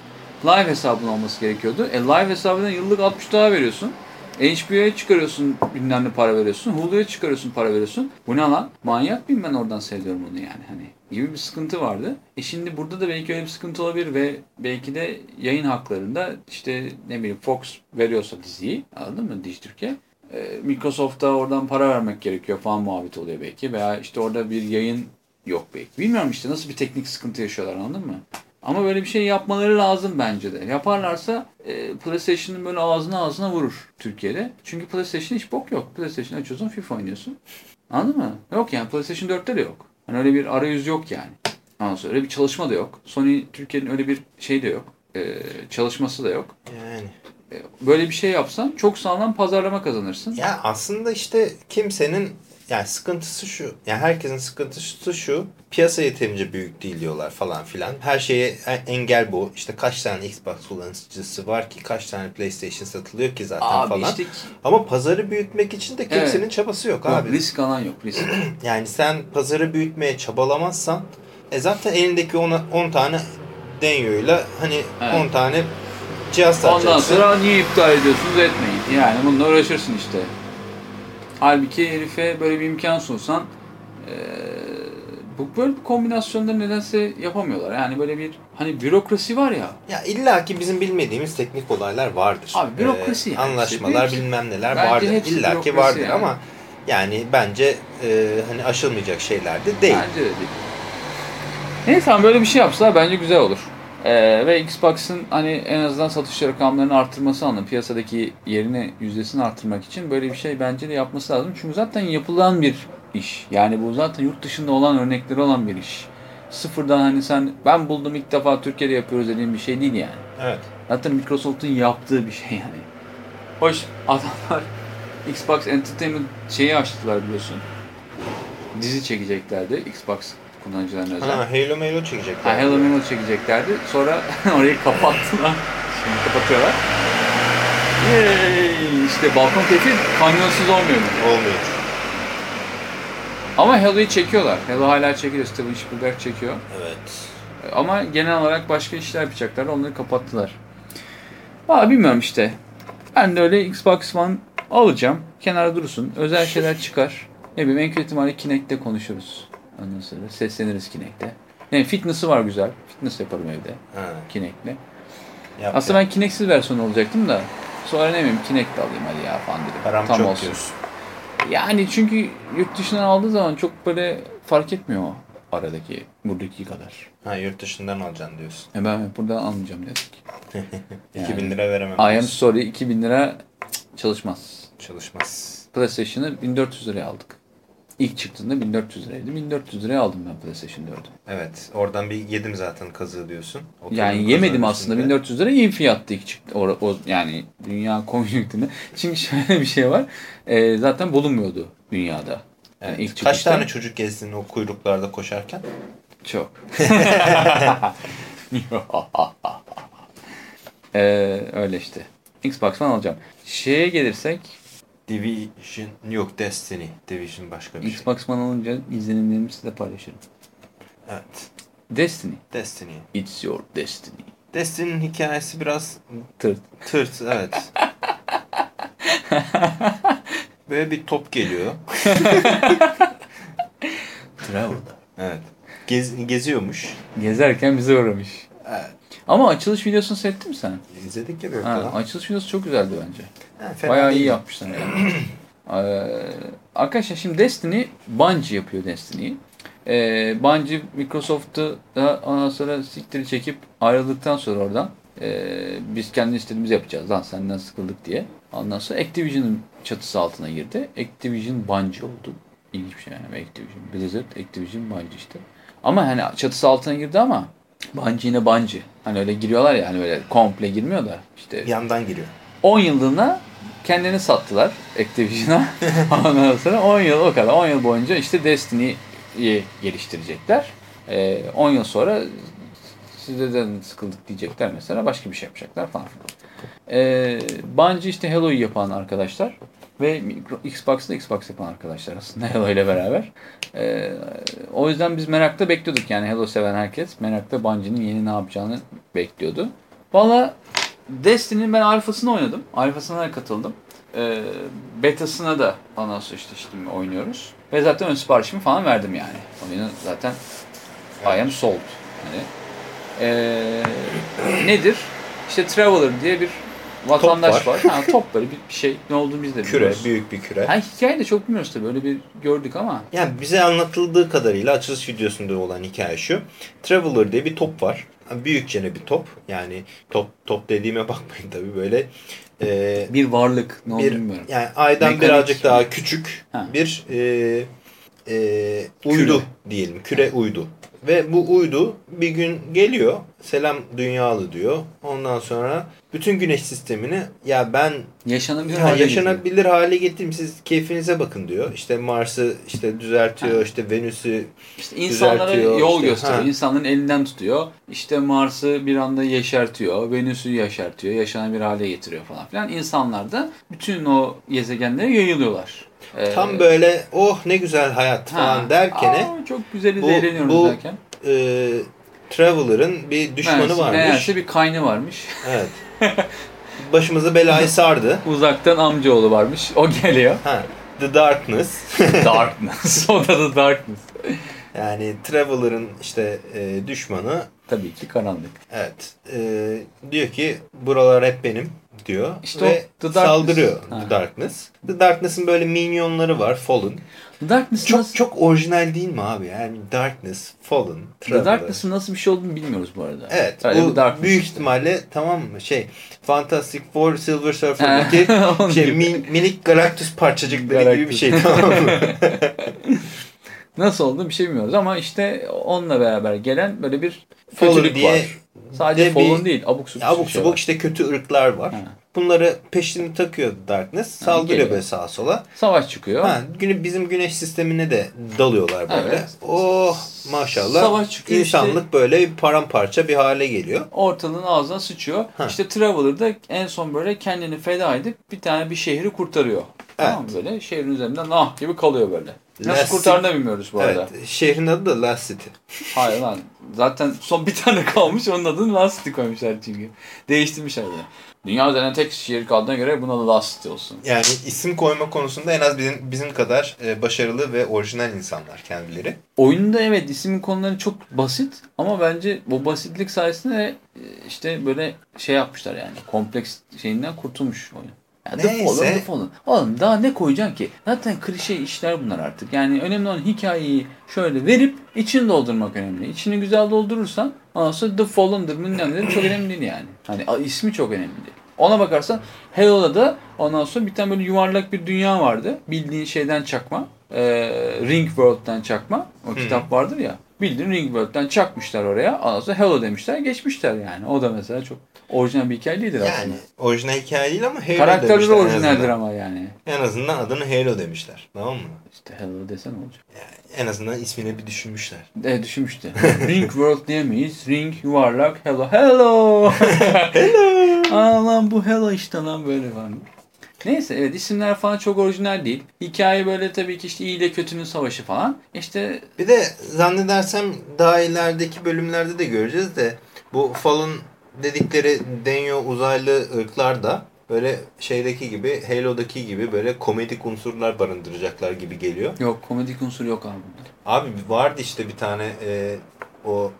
live hesabın olması gerekiyordu. E live hesabına yıllık 60 daha veriyorsun. HBO'ya çıkarıyorsun bilmem ne para veriyorsun. Hulu'ya çıkarıyorsun para veriyorsun. Bu ne lan? Manyak mıyım ben oradan seyrediyorum onu yani hani gibi bir sıkıntı vardı. E şimdi burada da belki öyle bir sıkıntı olabilir ve belki de yayın haklarında işte ne bileyim Fox veriyorsa diziyi anladın mı Dijitürk'e Microsoft'a oradan para vermek gerekiyor falan muhabbet oluyor belki veya işte orada bir yayın yok belki. Bilmiyorum işte nasıl bir teknik sıkıntı yaşıyorlar anladın mı? Ama böyle bir şey yapmaları lazım bence de. Yaparlarsa e, PlayStation'ın böyle ağzına ağzına vurur Türkiye'de. Çünkü PlayStation hiç bok yok. PlayStation açıyorsun FIFA oynuyorsun. Anladın mı? Yok yani PlayStation 4'te de yok. Hani öyle bir arayüz yok yani. Ondan sonra öyle bir çalışma da yok. Sony Türkiye'nin öyle bir şey de yok. E, çalışması da yok. Yani e, böyle bir şey yapsan çok sağlam pazarlama kazanırsın. Ya aslında işte kimsenin yani sıkıntısı şu. Yani herkesin sıkıntısı şu. Piyasa yeterince büyük değil diyorlar falan filan. Her şeye engel bu. İşte kaç tane Xbox kullanıcısı var ki kaç tane PlayStation satılıyor ki zaten Abi falan. işte Ama pazarı büyütmek için de kimsenin Evet. çabası yok yok, abi. risk alan yok risk. Yani sen pazarı büyütmeye çabalamazsan e zaten elindeki 10 tane denyoyla hani Evet. 10 tane cihaz Ondan satacaksın. sonra niye iptal ediyorsunuz etmeyin. Yani bununla uğraşırsın işte. Halbuki herife böyle bir imkan sunsan eee, bu böyle bir kombinasyonları nedense yapamıyorlar. Yani böyle bir hani bürokrasi var ya. Ya illa ki bizim bilmediğimiz teknik olaylar vardır. Ee, Abi bürokrasi yani. Anlaşmalar İşte bilmem neler Bence vardır. İlla ki vardır yani. ama yani bence e, hani aşılmayacak şeyler de değil. Bence de değil. Neyse ama böyle bir şey yapsa bence güzel olur. Ee, ve Xbox'ın hani en azından satış rakamlarını arttırması anlamında piyasadaki yerini yüzdesini arttırmak için böyle bir şey bence de yapması lazım. Çünkü zaten yapılan bir iş. Yani bu zaten yurt dışında olan örnekleri olan bir iş. Sıfırdan hani sen ben buldum ilk defa Türkiye'de yapıyoruz dediğim bir şey değil yani. Evet. Zaten Microsoft'un yaptığı bir şey yani. Hoş adamlar Xbox Entertainment şeyi açtılar biliyorsun. Dizi çekeceklerdi Xbox kullanıcılarına özel. Ha, Halo Halo Ha, çekecekler. Hello Memo çekeceklerdi. Sonra orayı kapattılar. Şimdi kapatıyorlar. Yay! İşte balkon keyfi kamyonsuz olmuyor. mu? Olmuyor. Ama Hello'yu çekiyorlar. Hello hala çekiliyor. Steven Spielberg çekiyor. Evet. Ama genel olarak başka işler yapacaklar. Onları kapattılar. Aa bilmiyorum işte. Ben de öyle Xbox One alacağım. Kenara dursun. Özel şeyler çıkar. Ne bileyim en kötü ihtimalle Kinect'te konuşuruz. Ondan sonra sesleniriz Kinect'te. Yani fitness'ı var güzel. Fitness yaparım evde. Ha, Kinect'le. yap, Aslında yap. ben Kinect'siz versiyon olacaktım da. Sonra ne bileyim Kinect alayım hadi ya falan dedim. Param Tam çok olsun. diyorsun. Yani çünkü yurt dışından aldığı zaman çok böyle fark etmiyor o aradaki buradaki kadar. Ha yurt dışından alacaksın diyorsun. E ben buradan almayacağım dedik. 2000 lira veremem. I am sorry 2000 lira çalışmaz. Çalışmaz. PlayStation'ı 1400 liraya aldık. İlk çıktığında 1400 liraydı. 1400 liraya aldım ben PlayStation 4'ü. Evet. Oradan bir yedim zaten kazığı diyorsun. Oturdum Yani yemedim kazığın aslında üstünde. 1400 lira iyi fiyattı ilk çıktı. O, o, yani dünya konjonktüründe. Çünkü şöyle bir şey var. E, zaten bulunmuyordu dünyada. Yani Evet. ilk Kaç çıkışta- tane çocuk gezdin o kuyruklarda koşarken? Çok. ee, öyle işte. Xbox One alacağım. Şeye gelirsek Division yok Destiny. Division başka bir şey. Xbox alınca izlenimlerimi size paylaşırım. Evet. Destiny. Destiny. It's your destiny. Destiny'nin hikayesi biraz Tırt. tırt evet. Böyle bir top geliyor. Travel'da. Evet. Gez, geziyormuş. Gezerken bize uğramış. Evet. Ama açılış videosunu seyrettin mi sen? İzledik ya ortadan. açılış videosu çok güzeldi bence. Ha, Bayağı iyi değil. yapmışlar yani. Ee, arkadaşlar şimdi Destiny, Bungie yapıyor Destiny'yi. Ee, Bungie Microsoft'u da ondan sonra siktiri çekip ayrıldıktan sonra oradan ee, biz kendi istediğimizi yapacağız lan senden sıkıldık diye. Ondan sonra Activision'ın çatısı altına girdi. Activision Bungie oldu. İlginç bir şey yani Activision. Blizzard, Activision, Bungie işte. Ama hani çatısı altına girdi ama Bungie yine Bungie. Hani öyle giriyorlar ya hani böyle komple girmiyor da işte Yandan giriyor. 10 yıllığına kendini sattılar Activision'a. Ondan sonra 10 yıl o kadar. 10 yıl boyunca işte Destiny'yi geliştirecekler. Ee, 10 yıl sonra sizden sıkıldık diyecekler mesela. Başka bir şey yapacaklar falan. Ee, Bungie işte Halo'yu yapan arkadaşlar. Ve Micro- Xbox'da Xbox yapan arkadaşlar aslında Halo ile beraber. Ee, o yüzden biz merakla bekliyorduk yani Halo seven herkes merakla Bungie'nin yeni ne yapacağını bekliyordu. Valla Destiny'nin ben alfasını oynadım. Alfasına da katıldım. Ee, betasına da ondan sonra işte şimdi oynuyoruz. Ve zaten ön siparişimi falan verdim yani. Oyunu zaten I am sold. Hani, ee, nedir? İşte Traveler diye bir vatandaş var. var. Ha, top böyle bir, bir şey. Ne olduğunu biz de Küre, bilmiyoruz. büyük bir küre. Ha, hikayeyi de çok bilmiyoruz tabii. Öyle bir gördük ama. Yani bize anlatıldığı kadarıyla açılış videosunda olan hikaye şu. Traveler diye bir top var. Büyükçene bir top. Yani top top dediğime bakmayın tabii böyle e, Bir varlık. Ne olduğunu bir bilmiyorum. yani aydan Mekanik birazcık daha küçük Ha. bir e, e, uydu diyelim. Küre uydu. Ve bu uydu bir gün geliyor. Selam dünyalı diyor. Ondan sonra bütün güneş sistemini ya ben Yaşanabilir ya hale yaşanabilir hale getireyim siz keyfinize bakın diyor. İşte Mars'ı işte düzeltiyor. işte Venüs'ü İşte insanlara yol işte, gösteriyor. ha. İnsanların elinden tutuyor. İşte Mars'ı bir anda yeşertiyor. Venüs'ü yaşartıyor. Yaşanabilir hale getiriyor falan filan. İnsanlar da bütün o gezegenlere yayılıyorlar. Ee, tam böyle oh ne güzel hayat ha, falan derken aa, çok güzeliz bu- eğleniyoruz bu- derken. e, Traveler'ın bir düşmanı Meğerse- varmış. Meğerse bir kaynı varmış. Evet. Başımızı belayı sardı. Uzaktan amcaoğlu varmış. O geliyor. Ha, The Darkness. Darkness. o da da Darkness. Yani Traveler'ın işte e, düşmanı. Tabii ki karanlık. Evet. e, diyor ki buralar hep benim diyor. İşte ve o The Darkness. saldırıyor Ha. The Darkness. The Darkness'ın böyle minyonları var. Fallen. Darkness Çok nasıl, çok orijinal değil mi abi? Yani Darkness, Fallen, The Traveler. Darkness'ın nasıl bir şey olduğunu bilmiyoruz bu arada. Evet. Öyle bu büyük işte. ihtimalle tamam mı? Şey Fantastic Four Silver Surfer'daki şey min- minik Galactus parçacıkları gibi bir Galactus. şey tamam mı? Nasıl oldu bir şey bilmiyoruz ama işte onunla beraber gelen böyle bir kötülük diye var. Sadece de bir- Fallen değil abuk subuk abuk bir şey subuk var. işte kötü ırklar var. Ha. Bunları peşini takıyor Darkness. Saldırıyor geliyor. böyle sağa sola. Savaş çıkıyor. Ha, bizim güneş sistemine de dalıyorlar böyle. Evet. Oh maşallah. Savaş çıkıyor İnsanlık böyle bir paramparça bir hale geliyor. Ortalığın ağzına sıçıyor. Ha. İşte Traveler da en son böyle kendini feda edip bir tane bir şehri kurtarıyor. Tamam mı böyle? Şehrin üzerinden nah gibi kalıyor böyle. Nasıl Last kurtardığını bilmiyoruz bu arada. Evet. Şehrin adı da Last City. Hayır lan. Zaten son bir tane kalmış. Onun adını Last City koymuşlar çünkü. Değiştirmişler de. Dünya üzerinde tek şehir kaldığına göre buna da Last City olsun. Yani isim koyma konusunda en az bizim, bizim kadar e, başarılı ve orijinal insanlar kendileri. Oyunda evet isim konuları çok basit ama bence bu basitlik sayesinde e, işte böyle şey yapmışlar yani. Kompleks şeyinden kurtulmuş oyun. The Neyse. Fallen, The Fallen. Oğlum daha ne koyacaksın ki? Zaten klişe işler bunlar artık. Yani önemli olan hikayeyi şöyle verip içini doldurmak önemli. İçini güzel doldurursan ondan sonra The Fallen'dır bilmem nedir çok önemli değil yani. Hani ismi çok önemli değil. Ona bakarsan Halo'da da ondan sonra bir tane böyle yuvarlak bir dünya vardı. Bildiğin şeyden çakma. Ee, Ring World'den çakma. O kitap vardır ya. Bildiğin Ring World'den çakmışlar oraya. Ondan sonra Halo demişler. Geçmişler yani. O da mesela çok orijinal bir hikaye değildir Yani aslında. orijinal hikaye değil ama Halo Karakterleri demişler en orijinaldir azından. ama yani. En azından adını Halo demişler. Tamam mı? İşte Halo desen olacak. En azından ismini bir düşünmüşler. E düşünmüştü. Ring World diyemeyiz. Ring yuvarlak Hello. Hello. Hello. Aa lan bu Hello işte lan böyle falan. Neyse evet isimler falan çok orijinal değil. Hikaye böyle tabii ki işte iyi ile kötünün savaşı falan. İşte Bir de zannedersem daha ilerideki bölümlerde de göreceğiz de bu Fallen dedikleri Denyo uzaylı ırklar da böyle şeydeki gibi Halo'daki gibi böyle komedik unsurlar barındıracaklar gibi geliyor. yok komedik unsur yok abi. Abi vardı işte bir tane e, o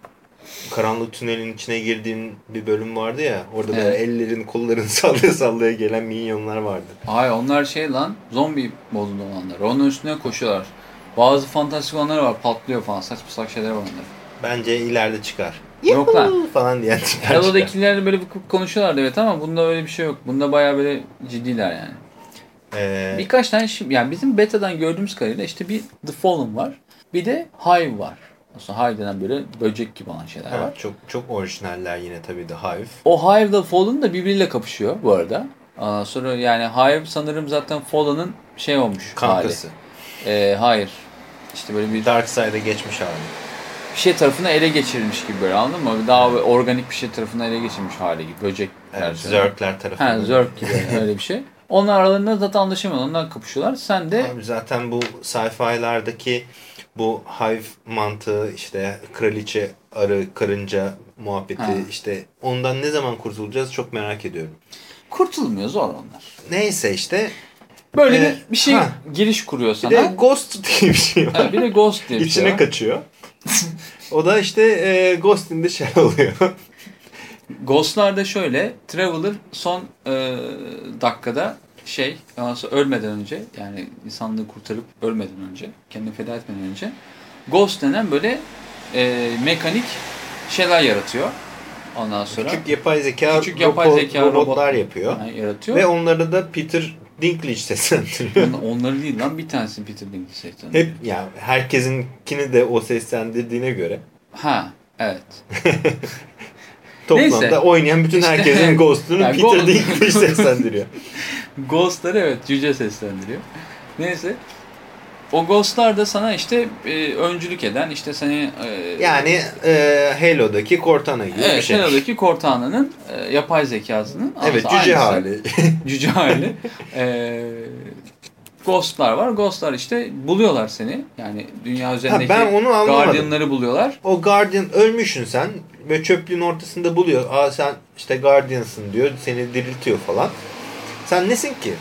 karanlık tünelin içine girdiğin bir bölüm vardı ya. Orada böyle Evet. ellerini kollarını sallaya sallaya gelen minyonlar vardı. Hayır onlar şey lan zombi modunda olanlar. Onun üstüne koşuyorlar. Bazı fantastik olanlar var patlıyor falan saçma salak şeyler var onların. Bence ileride çıkar. Yok lan. Falan diyen çıkar. Halo'dakilerle böyle bir konuşuyorlardı evet ama bunda öyle bir şey yok. Bunda bayağı böyle ciddiler yani. Ee, Birkaç tane şimdi yani bizim beta'dan gördüğümüz kadarıyla işte bir The Fallen var. Bir de Hive var. Aslında Hive denen böyle böcek gibi olan şeyler ha, var. çok çok orijinaller yine tabii The Hive. O Hive ile Fallen da birbiriyle kapışıyor bu arada. Ondan sonra yani Hive sanırım zaten Fallen'ın şey olmuş Kankası. hali. Ee, hayır. İşte böyle bir Dark Side'a geçmiş hali. Bir şey tarafına ele geçirilmiş gibi böyle anladın mı? Daha böyle organik bir şey tarafına ele geçirilmiş hali gibi. Böcek Evet. Zerkler tarafından. Ha, Zerk gibi öyle bir şey. Onlar aralarında zaten anlaşamıyorlar. Onlar kapışıyorlar. Sen de Abi zaten bu sci-fi'lardaki bu hive mantığı işte kraliçe, arı, karınca muhabbeti Ha. işte ondan ne zaman kurtulacağız çok merak ediyorum. kurtulmuyor zor onlar. Neyse işte Böyle Ee, bir, bir şey ha. giriş kuruyor bir sana. de Ghost diye bir şey var. Ha, bir de Ghost diye bir İçine şey var. kaçıyor. o da işte e, Ghost in the Shell oluyor. Ghost'larda şöyle. Traveler son e, dakikada şey sonra ölmeden önce yani insanlığı kurtarıp ölmeden önce kendini feda etmeden önce Ghost denen böyle e, mekanik şeyler yaratıyor. Ondan sonra Küçük yapay zeka, Küçük yapay robot- zeka robotlar robot- yapıyor. yani yaratıyor. Ve onları da Peter Dinklage seslendiriyor. On- Onları değil lan bir tanesi Peter Dinklage seçti. Hep ya herkesinkini de o seslendirdiğine göre. Ha evet. Toplamda Neyse. oynayan bütün İşte- herkesin Ghost'unu Yani Peter Ghost- Dinklage seslendiriyor. Ghost'ları evet cüce seslendiriyor. Neyse. O Ghost'lar da sana işte e, öncülük eden işte seni e, Yani e, Halo'daki Cortana gibi bir evet, şey. Shadow'daki Cortana'nın e, yapay zekasının Evet cüce hali. cüce hali. e, Ghost'lar var. Ghost'lar işte buluyorlar seni. Yani dünya üzerindeki ben onu anlamadım. Guardian'ları buluyorlar. O Guardian ölmüşsün sen ve çöplüğün ortasında buluyor. Aa sen işte Guardian'sın diyor. Seni diriltiyor falan. Sen nesin ki?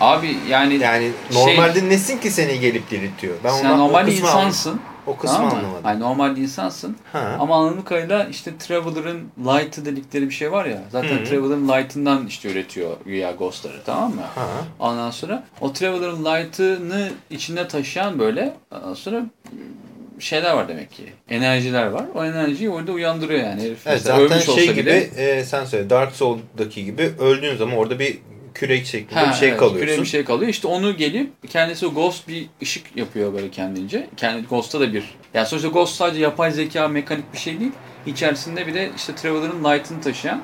Abi yani Yani normalde nesin ki seni gelip diriltiyor? Ben Şey- sen normal insansın. O kısmı tamam anlamadım. Yani normal insansın. Ha. Ama anladığım kadarıyla işte Traveler'ın Light'ı dedikleri bir şey var ya. Zaten. Traveler'ın Light'ından işte üretiyor güya Ghost'ları tamam mı? Ha. Ondan sonra o Traveler'ın Light'ını içinde taşıyan böyle ondan sonra şeyler var demek ki. Enerjiler var. O enerjiyi orada uyandırıyor yani. Herif Evet zaten şey gibi bile. e, sen söyle Dark Souls'daki gibi öldüğün zaman orada bir kürek şeklinde Ha, bir şey evet, kalıyorsun. küre bir şey kalıyor. İşte onu gelip kendisi Ghost bir ışık yapıyor böyle kendince. Kendi Ghost'ta da bir. Yani sonuçta Ghost sadece yapay zeka, mekanik bir şey değil. İçerisinde bir de işte Traveler'ın light'ını taşıyan,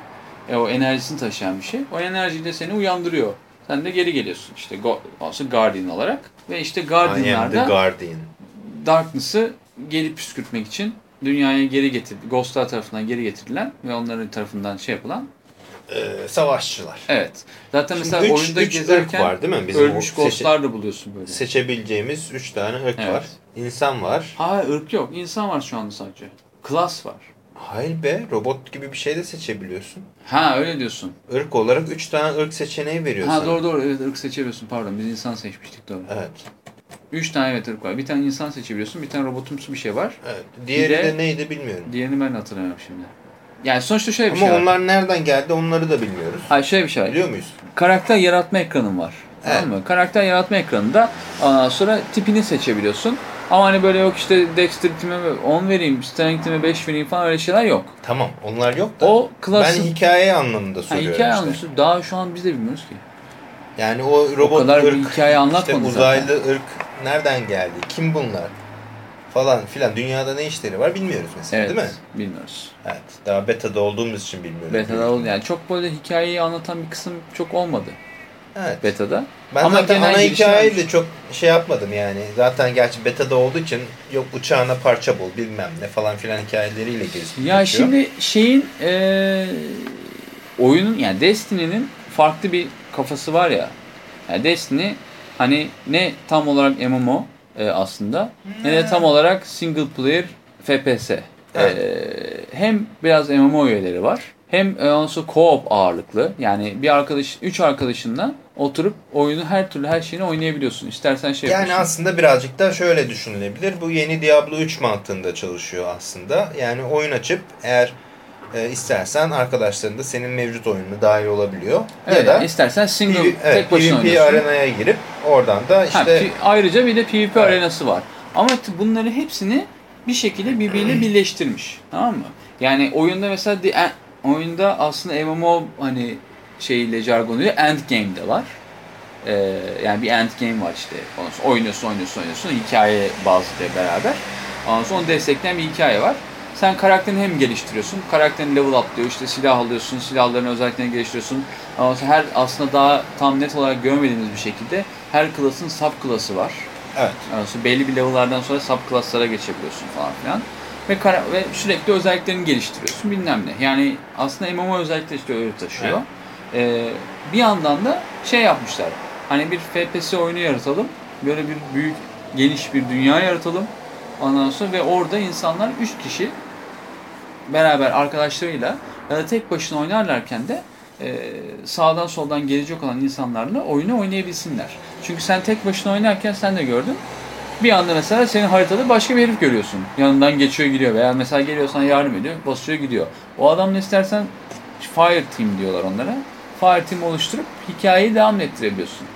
e, o enerjisini taşıyan bir şey. O enerjiyle seni uyandırıyor. Sen de geri geliyorsun işte aslında Guardian olarak. Ve işte Guardian'larda Guardian. Darkness'ı geri püskürtmek için dünyaya geri getir, Ghostlar tarafından geri getirilen ve onların tarafından şey yapılan. Ee, savaşçılar. Evet. Zaten Şimdi mesela üç- oyunda üç gezerken var değil mi? Bizim ölmüş Ghostlar da buluyorsun böyle. Seçebileceğimiz 3 tane ırk Evet. var. İnsan var. Ha ırk yok. İnsan var şu anda sadece. Klas var. Hayır be robot gibi bir şey de seçebiliyorsun. Ha öyle diyorsun. Irk olarak 3 tane ırk seçeneği veriyor Ha sana. doğru doğru evet ırk seçebiliyorsun pardon biz insan seçmiştik doğru. Evet. Üç tane evet ırk var. Bir tane insan seçebiliyorsun bir tane robotumsu bir şey var. evet. Diğeri Bir de- de... neydi bilmiyorum. Diğerini ben hatırlamıyorum şimdi. Yani sonuçta şöyle bir Ama şey var. onlar nereden geldi onları da bilmiyoruz. Hayır şöyle bir şey var. Biliyor muyuz? Karakter yaratma ekranın var. Tamam mı? Karakter yaratma ekranında ondan sonra tipini seçebiliyorsun. Ama hani böyle yok işte dexterity'me 10 vereyim, strength'ime 5 vereyim falan öyle şeyler yok. Tamam onlar yok da. O klasın... ben hikaye anlamında Ha, soruyorum hikaye işte. anlamıyorsun. Daha şu an biz de bilmiyoruz ki. Yani o robot kadar bir ırk, hikaye işte anlatmadı uzaylı ırk nereden geldi? Kim bunlar? Falan filan. Dünyada ne işleri var bilmiyoruz mesela Evet. değil mi? Bilmiyoruz. Evet. Daha beta'da olduğumuz için bilmiyoruz. Beta'da ol- yani çok böyle hikayeyi anlatan bir kısım çok olmadı Evet. beta'da. Ben Ama zaten ana hikayeyi de çok şey yapmadım yani. Zaten gerçi beta'da olduğu için yok uçağına parça bul bilmem ne falan filan hikayeleriyle gezip Ya geçiyor. şimdi şeyin eee oyunun yani Destiny'nin farklı bir kafası var ya. Yani Destiny hani ne tam olarak MMO e, aslında ne de tam olarak single player FPS. Evet. Eee, hem biraz MMO üyeleri var. Hem e, sonra co-op ağırlıklı. Yani bir arkadaş, üç arkadaşınla oturup oyunu her türlü her şeyini oynayabiliyorsun. İstersen şey Yani yapıyorsun. aslında birazcık da şöyle düşünülebilir. Bu yeni Diablo 3 mantığında çalışıyor aslında. Yani oyun açıp eğer e, istersen arkadaşların da senin mevcut oyununa dahil olabiliyor. Evet, ya da istersen single PV, evet, tek başına PvP oynuyorsun. arenaya girip oradan da Ha, işte pi- ayrıca bir de PvP Evet. arenası var. Ama t- bunları hepsini bir şekilde birbiriyle birleştirmiş. Tamam mı? Yani oyunda mesela oyunda aslında MMO hani şeyle jargonuyla end game de var. Ee, yani bir end game var işte. Ondan sonra oynuyorsun, oynuyorsun, oynuyorsun. Hikaye bazlı beraber. Ondan sonra onu destekleyen bir hikaye var. Sen karakterini hem geliştiriyorsun, karakterin level atlıyor, işte silah alıyorsun, silahların özelliklerini geliştiriyorsun. Sonra her aslında daha tam net olarak görmediğimiz bir şekilde her klasın sub klası var. evet. Ondan sonra belli bir level'lardan sonra sub klaslara geçebiliyorsun falan filan. Ve, kara- ve sürekli özelliklerini geliştiriyorsun bilmem ne. Yani aslında MMO özellikle işte öyle taşıyor. Ee, bir yandan da şey yapmışlar. Hani bir FPS oyunu yaratalım. Böyle bir büyük, geniş bir dünya yaratalım. Ondan sonra ve orada insanlar 3 kişi beraber arkadaşlarıyla ya da tek başına oynarlarken de e, sağdan soldan gelecek olan insanlarla oyunu oynayabilsinler. Çünkü sen tek başına oynarken sen de gördün. Bir anda mesela senin haritada başka bir herif görüyorsun. Yanından geçiyor gidiyor veya mesela geliyor sana yardım ediyor, basıyor gidiyor. O adamla istersen Fire Team diyorlar onlara. Fire Team oluşturup hikayeyi devam ettirebiliyorsun.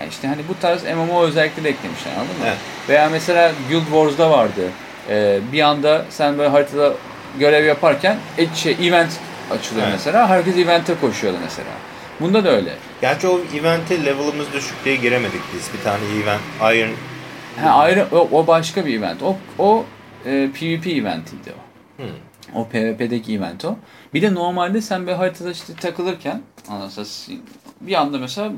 Yani işte hani bu tarz MMO özellikleri eklemişler anladın mı? Evet. Veya mesela Guild Wars'da vardı. Ee, bir anda sen böyle haritada görev yaparken et- şey, event açılıyor Evet. mesela. Herkes event'e koşuyordu mesela. Bunda da öyle. Gerçi o event'e level'ımız düşük diye giremedik biz. Bir tane event Iron Ha, ayrı o, o başka bir event. O o e, PvP eventiydi o. Hmm. O PvP'deki event o. Bir de normalde sen bir haritada işte takılırken anasını bir anda mesela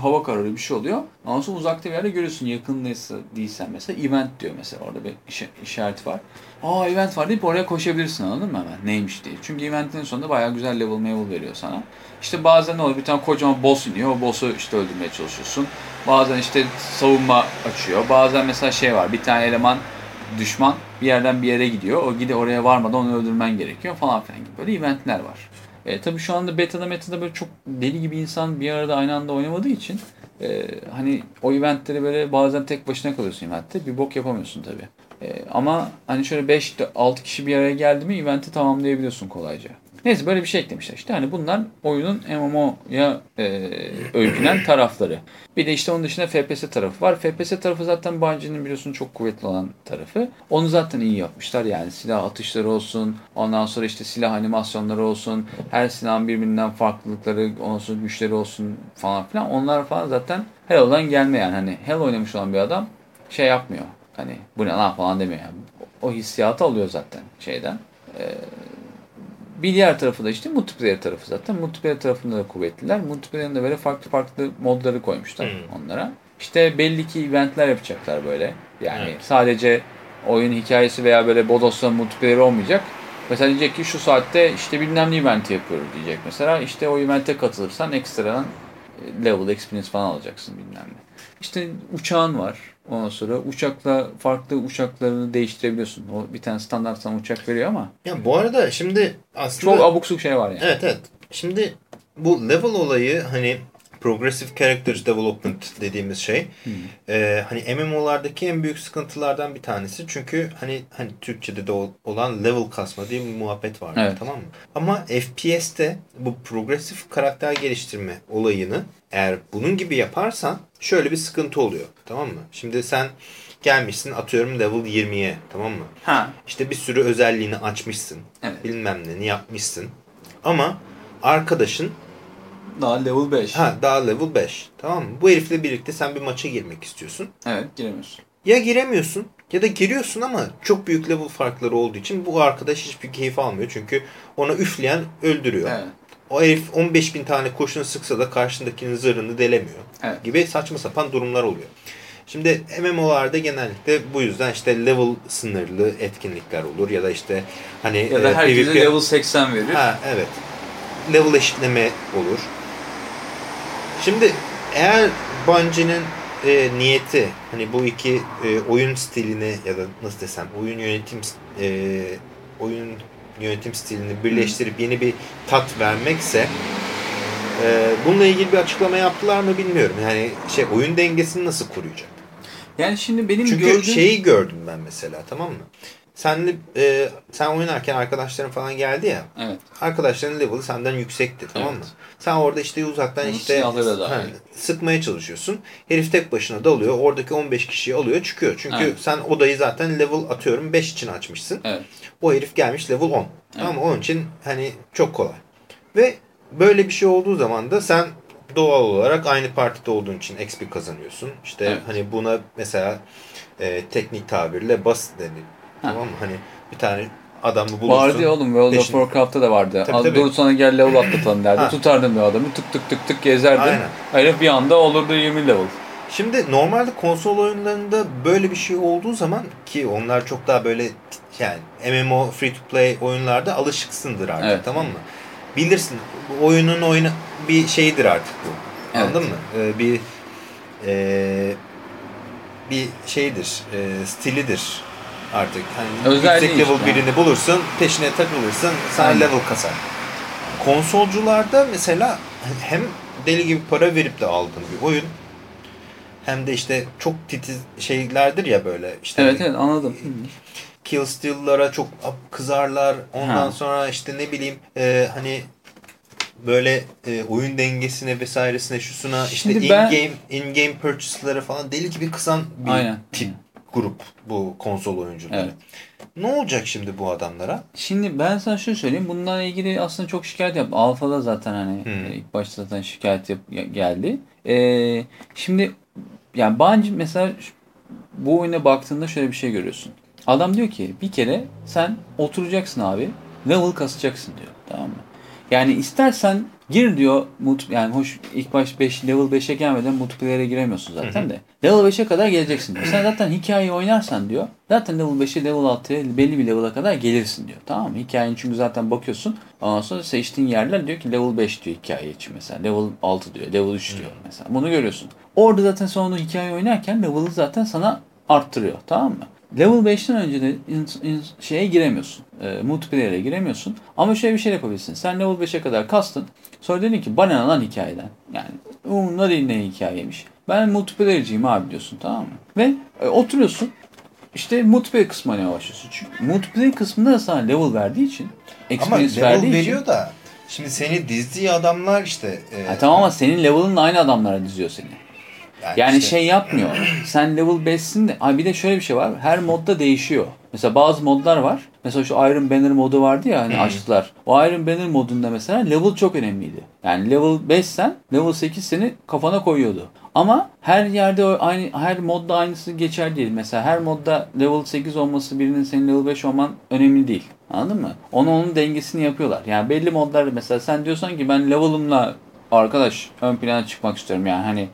hava kararıyor bir şey oluyor. Ondan sonra uzakta bir yerde görüyorsun yakındaysa değilsen mesela event diyor mesela orada bir iş, işareti var. Aa event var deyip oraya koşabilirsin anladın mı hemen neymiş diye. Çünkü eventin sonunda bayağı güzel level level veriyor sana. İşte bazen ne oluyor bir tane kocaman boss iniyor o boss'u işte öldürmeye çalışıyorsun. Bazen işte savunma açıyor. Bazen mesela şey var bir tane eleman düşman bir yerden bir yere gidiyor. O gide oraya varmadan onu öldürmen gerekiyor falan filan gibi böyle eventler var. E, tabii şu anda beta'da meta'da böyle çok deli gibi insan bir arada aynı anda oynamadığı için e, hani o eventleri böyle bazen tek başına kalıyorsun eventte. Bir bok yapamıyorsun tabii. E, ama hani şöyle 5-6 kişi bir araya geldi mi eventi tamamlayabiliyorsun kolayca. Neyse böyle bir şey eklemişler. İşte hani bunlar oyunun MMO'ya e, öykünen tarafları. Bir de işte onun dışında FPS tarafı var. FPS tarafı zaten Bungie'nin biliyorsun çok kuvvetli olan tarafı. Onu zaten iyi yapmışlar. Yani silah atışları olsun, ondan sonra işte silah animasyonları olsun, her silahın birbirinden farklılıkları, ondan sonra güçleri olsun falan filan. Onlar falan zaten Halo'dan gelme yani. Hani Halo oynamış olan bir adam şey yapmıyor. Hani bu ne lan falan demiyor yani. O hissiyatı alıyor zaten şeyden. Ee, diğer tarafı da işte multiplayer tarafı zaten. Multiplayer tarafında da kuvvetliler. Multiplayer'ın da böyle farklı farklı modları koymuşlar Hmm. onlara. İşte belli ki eventler yapacaklar böyle. Yani Evet. sadece oyun hikayesi veya böyle bodosla multiplayer olmayacak. Mesela diyecek ki şu saatte işte bilmem ne eventi yapıyoruz diyecek mesela. İşte o evente katılırsan ekstradan e, level experience falan alacaksın bilmem ne. İşte uçağın var. Ondan sonra uçakla farklı uçaklarını değiştirebiliyorsun. O bir tane standart sana uçak veriyor ama Ya bu arada şimdi aslında... çok abuk şey var yani. Evet evet. Şimdi bu level olayı hani Progressive Characters Development dediğimiz şey e, hani MMO'lardaki en büyük sıkıntılardan bir tanesi. Çünkü hani hani Türkçe'de de ol- olan level kasma diye bir muhabbet var. Evet. Tamam mı? Ama FPS'te bu progresif karakter geliştirme olayını eğer bunun gibi yaparsan şöyle bir sıkıntı oluyor. Tamam mı? Şimdi sen gelmişsin atıyorum level 20'ye tamam mı? Ha. İşte bir sürü özelliğini açmışsın. Evet. Bilmem ne yapmışsın. Ama arkadaşın Daha level 5. ha daha level 5. Tamam mı? Bu herifle birlikte sen bir maça girmek istiyorsun. Evet giremiyorsun. Ya giremiyorsun ya da giriyorsun ama çok büyük level farkları olduğu için bu arkadaş hiçbir keyif almıyor. Çünkü ona üfleyen öldürüyor. Evet. O herif 15 bin tane kurşun sıksa da karşındakinin zırhını delemiyor. Evet. Gibi saçma sapan durumlar oluyor. Şimdi MMO'larda genellikle bu yüzden işte level sınırlı etkinlikler olur ya da işte hani Ya da e, herkese PvP level 80 verir. Ha evet. Level eşitleme olur. Şimdi eğer Bungie'nin e, niyeti hani bu iki e, oyun stilini ya da nasıl desem oyun yönetim e, oyun yönetim stilini birleştirip yeni bir tat vermekse e, bununla ilgili bir açıklama yaptılar mı bilmiyorum. Yani şey oyun dengesini nasıl koruyacak? Yani şimdi benim Çünkü gördüğüm... şeyi gördüm ben mesela tamam mı? Senle, e, sen oynarken arkadaşların falan geldi ya. Evet. Arkadaşların level'ı senden yüksekti tamam mı? Evet. Sen orada işte uzaktan Onun işte dahil. sıkmaya çalışıyorsun. Herif tek başına dalıyor. Oradaki 15 kişiyi alıyor çıkıyor. Çünkü Evet. sen odayı zaten level atıyorum 5 için açmışsın. Evet. O herif gelmiş level 10. Tamam mı? Onun için hani çok kolay. Ve böyle bir şey olduğu zaman da sen doğal olarak aynı partide olduğun için XP kazanıyorsun. İşte Evet. hani buna mesela e, teknik tabirle bas denir. Tamam mı? Hani bir tane adamı bulursun. Vardı ya oğlum World of peşin- Warcraft'ta da vardı. Tabii, Az tabii. dur sana gel level atlatalım derdi. Tutardın bir adamı tık tık tık tık gezerdin. Aynen. Herif bir anda olurdu 20 level. Şimdi normalde konsol oyunlarında böyle bir şey olduğu zaman ki onlar çok daha böyle yani MMO free to play oyunlarda alışıksındır artık Evet. tamam mı? Bilirsin oyunun oyunu bir şeyidir artık bu. Evet. Anladın mı? Ee, bir e, bir şeydir, e, stilidir artık. Hani Özelliği yüksek level işte. birini bulursun, peşine takılırsın, sana Aynen. level kasar. Konsolcularda mesela hem deli gibi para verip de aldığın bir oyun hem de işte çok titiz şeylerdir ya böyle işte Evet evet anladım. kill steal'lara çok kızarlar. Ondan Ha. sonra işte ne bileyim e, hani böyle e, oyun dengesine vesairesine şusuna işte Şimdi in ben- game in game purchase'lara falan deli gibi kızan bir Aynen. tip grup bu konsol oyuncuları. Evet. Ne olacak şimdi bu adamlara? Şimdi ben sana şunu söyleyeyim. Bununla ilgili aslında çok şikayet yap. Alfa'da zaten hani e, ilk başta zaten şikayet yap, geldi. Ee, şimdi yani Bungie mesela bu oyuna baktığında şöyle bir şey görüyorsun. Adam diyor ki bir kere sen oturacaksın abi level kasacaksın diyor. Tamam mı? Yani istersen gir diyor mut yani hoş ilk baş 5 level 5'e gelmeden multiplayer'e giremiyorsun zaten de. Level 5'e kadar geleceksin diyor. Sen zaten hikayeyi oynarsan diyor. Zaten level 5'e level 6'ya belli bir level'a kadar gelirsin diyor. Tamam mı? Hikayenin çünkü zaten bakıyorsun. Ondan sonra seçtiğin yerler diyor ki level 5 diyor hikaye için mesela. Level 6 diyor. Level 3 diyor mesela. Bunu görüyorsun. Orada zaten onu hikaye oynarken level'ı zaten sana arttırıyor. Tamam mı? Level 5'ten önce de in, in, şeye giremiyorsun. E, multiplayer'e giremiyorsun. Ama şöyle bir şey yapabilirsin. Sen level 5'e kadar kastın. Sonra dedin ki bana lan hikayeden. Yani umurumda değil ne hikayeymiş. Ben multiplayer'ciyim abi diyorsun tamam mı? Ve e, oturuyorsun. İşte multiplayer kısmına ne başlıyorsun. Çünkü multiplayer kısmında da sana level verdiği için, Ama level verdiği veriyor için. da şimdi seni dizdiği adamlar işte. e, Ha, tamam ama senin level'ınla aynı adamlara diziyor seni. Yani işte- şey yapmıyor. Sen level 5'sin de. Ha bir de şöyle bir şey var. Her modda değişiyor. Mesela bazı modlar var. Mesela şu Iron Banner modu vardı ya hani açtılar. O Iron Banner modunda mesela level çok önemliydi. Yani level 5 sen, level 8 seni kafana koyuyordu. Ama her yerde aynı her modda aynısı geçer değil. Mesela her modda level 8 olması birinin senin level 5 olman önemli değil. Anladın mı? Onu onun dengesini yapıyorlar. Yani belli modlarda mesela sen diyorsan ki ben level'ımla arkadaş ön plana çıkmak istiyorum yani hani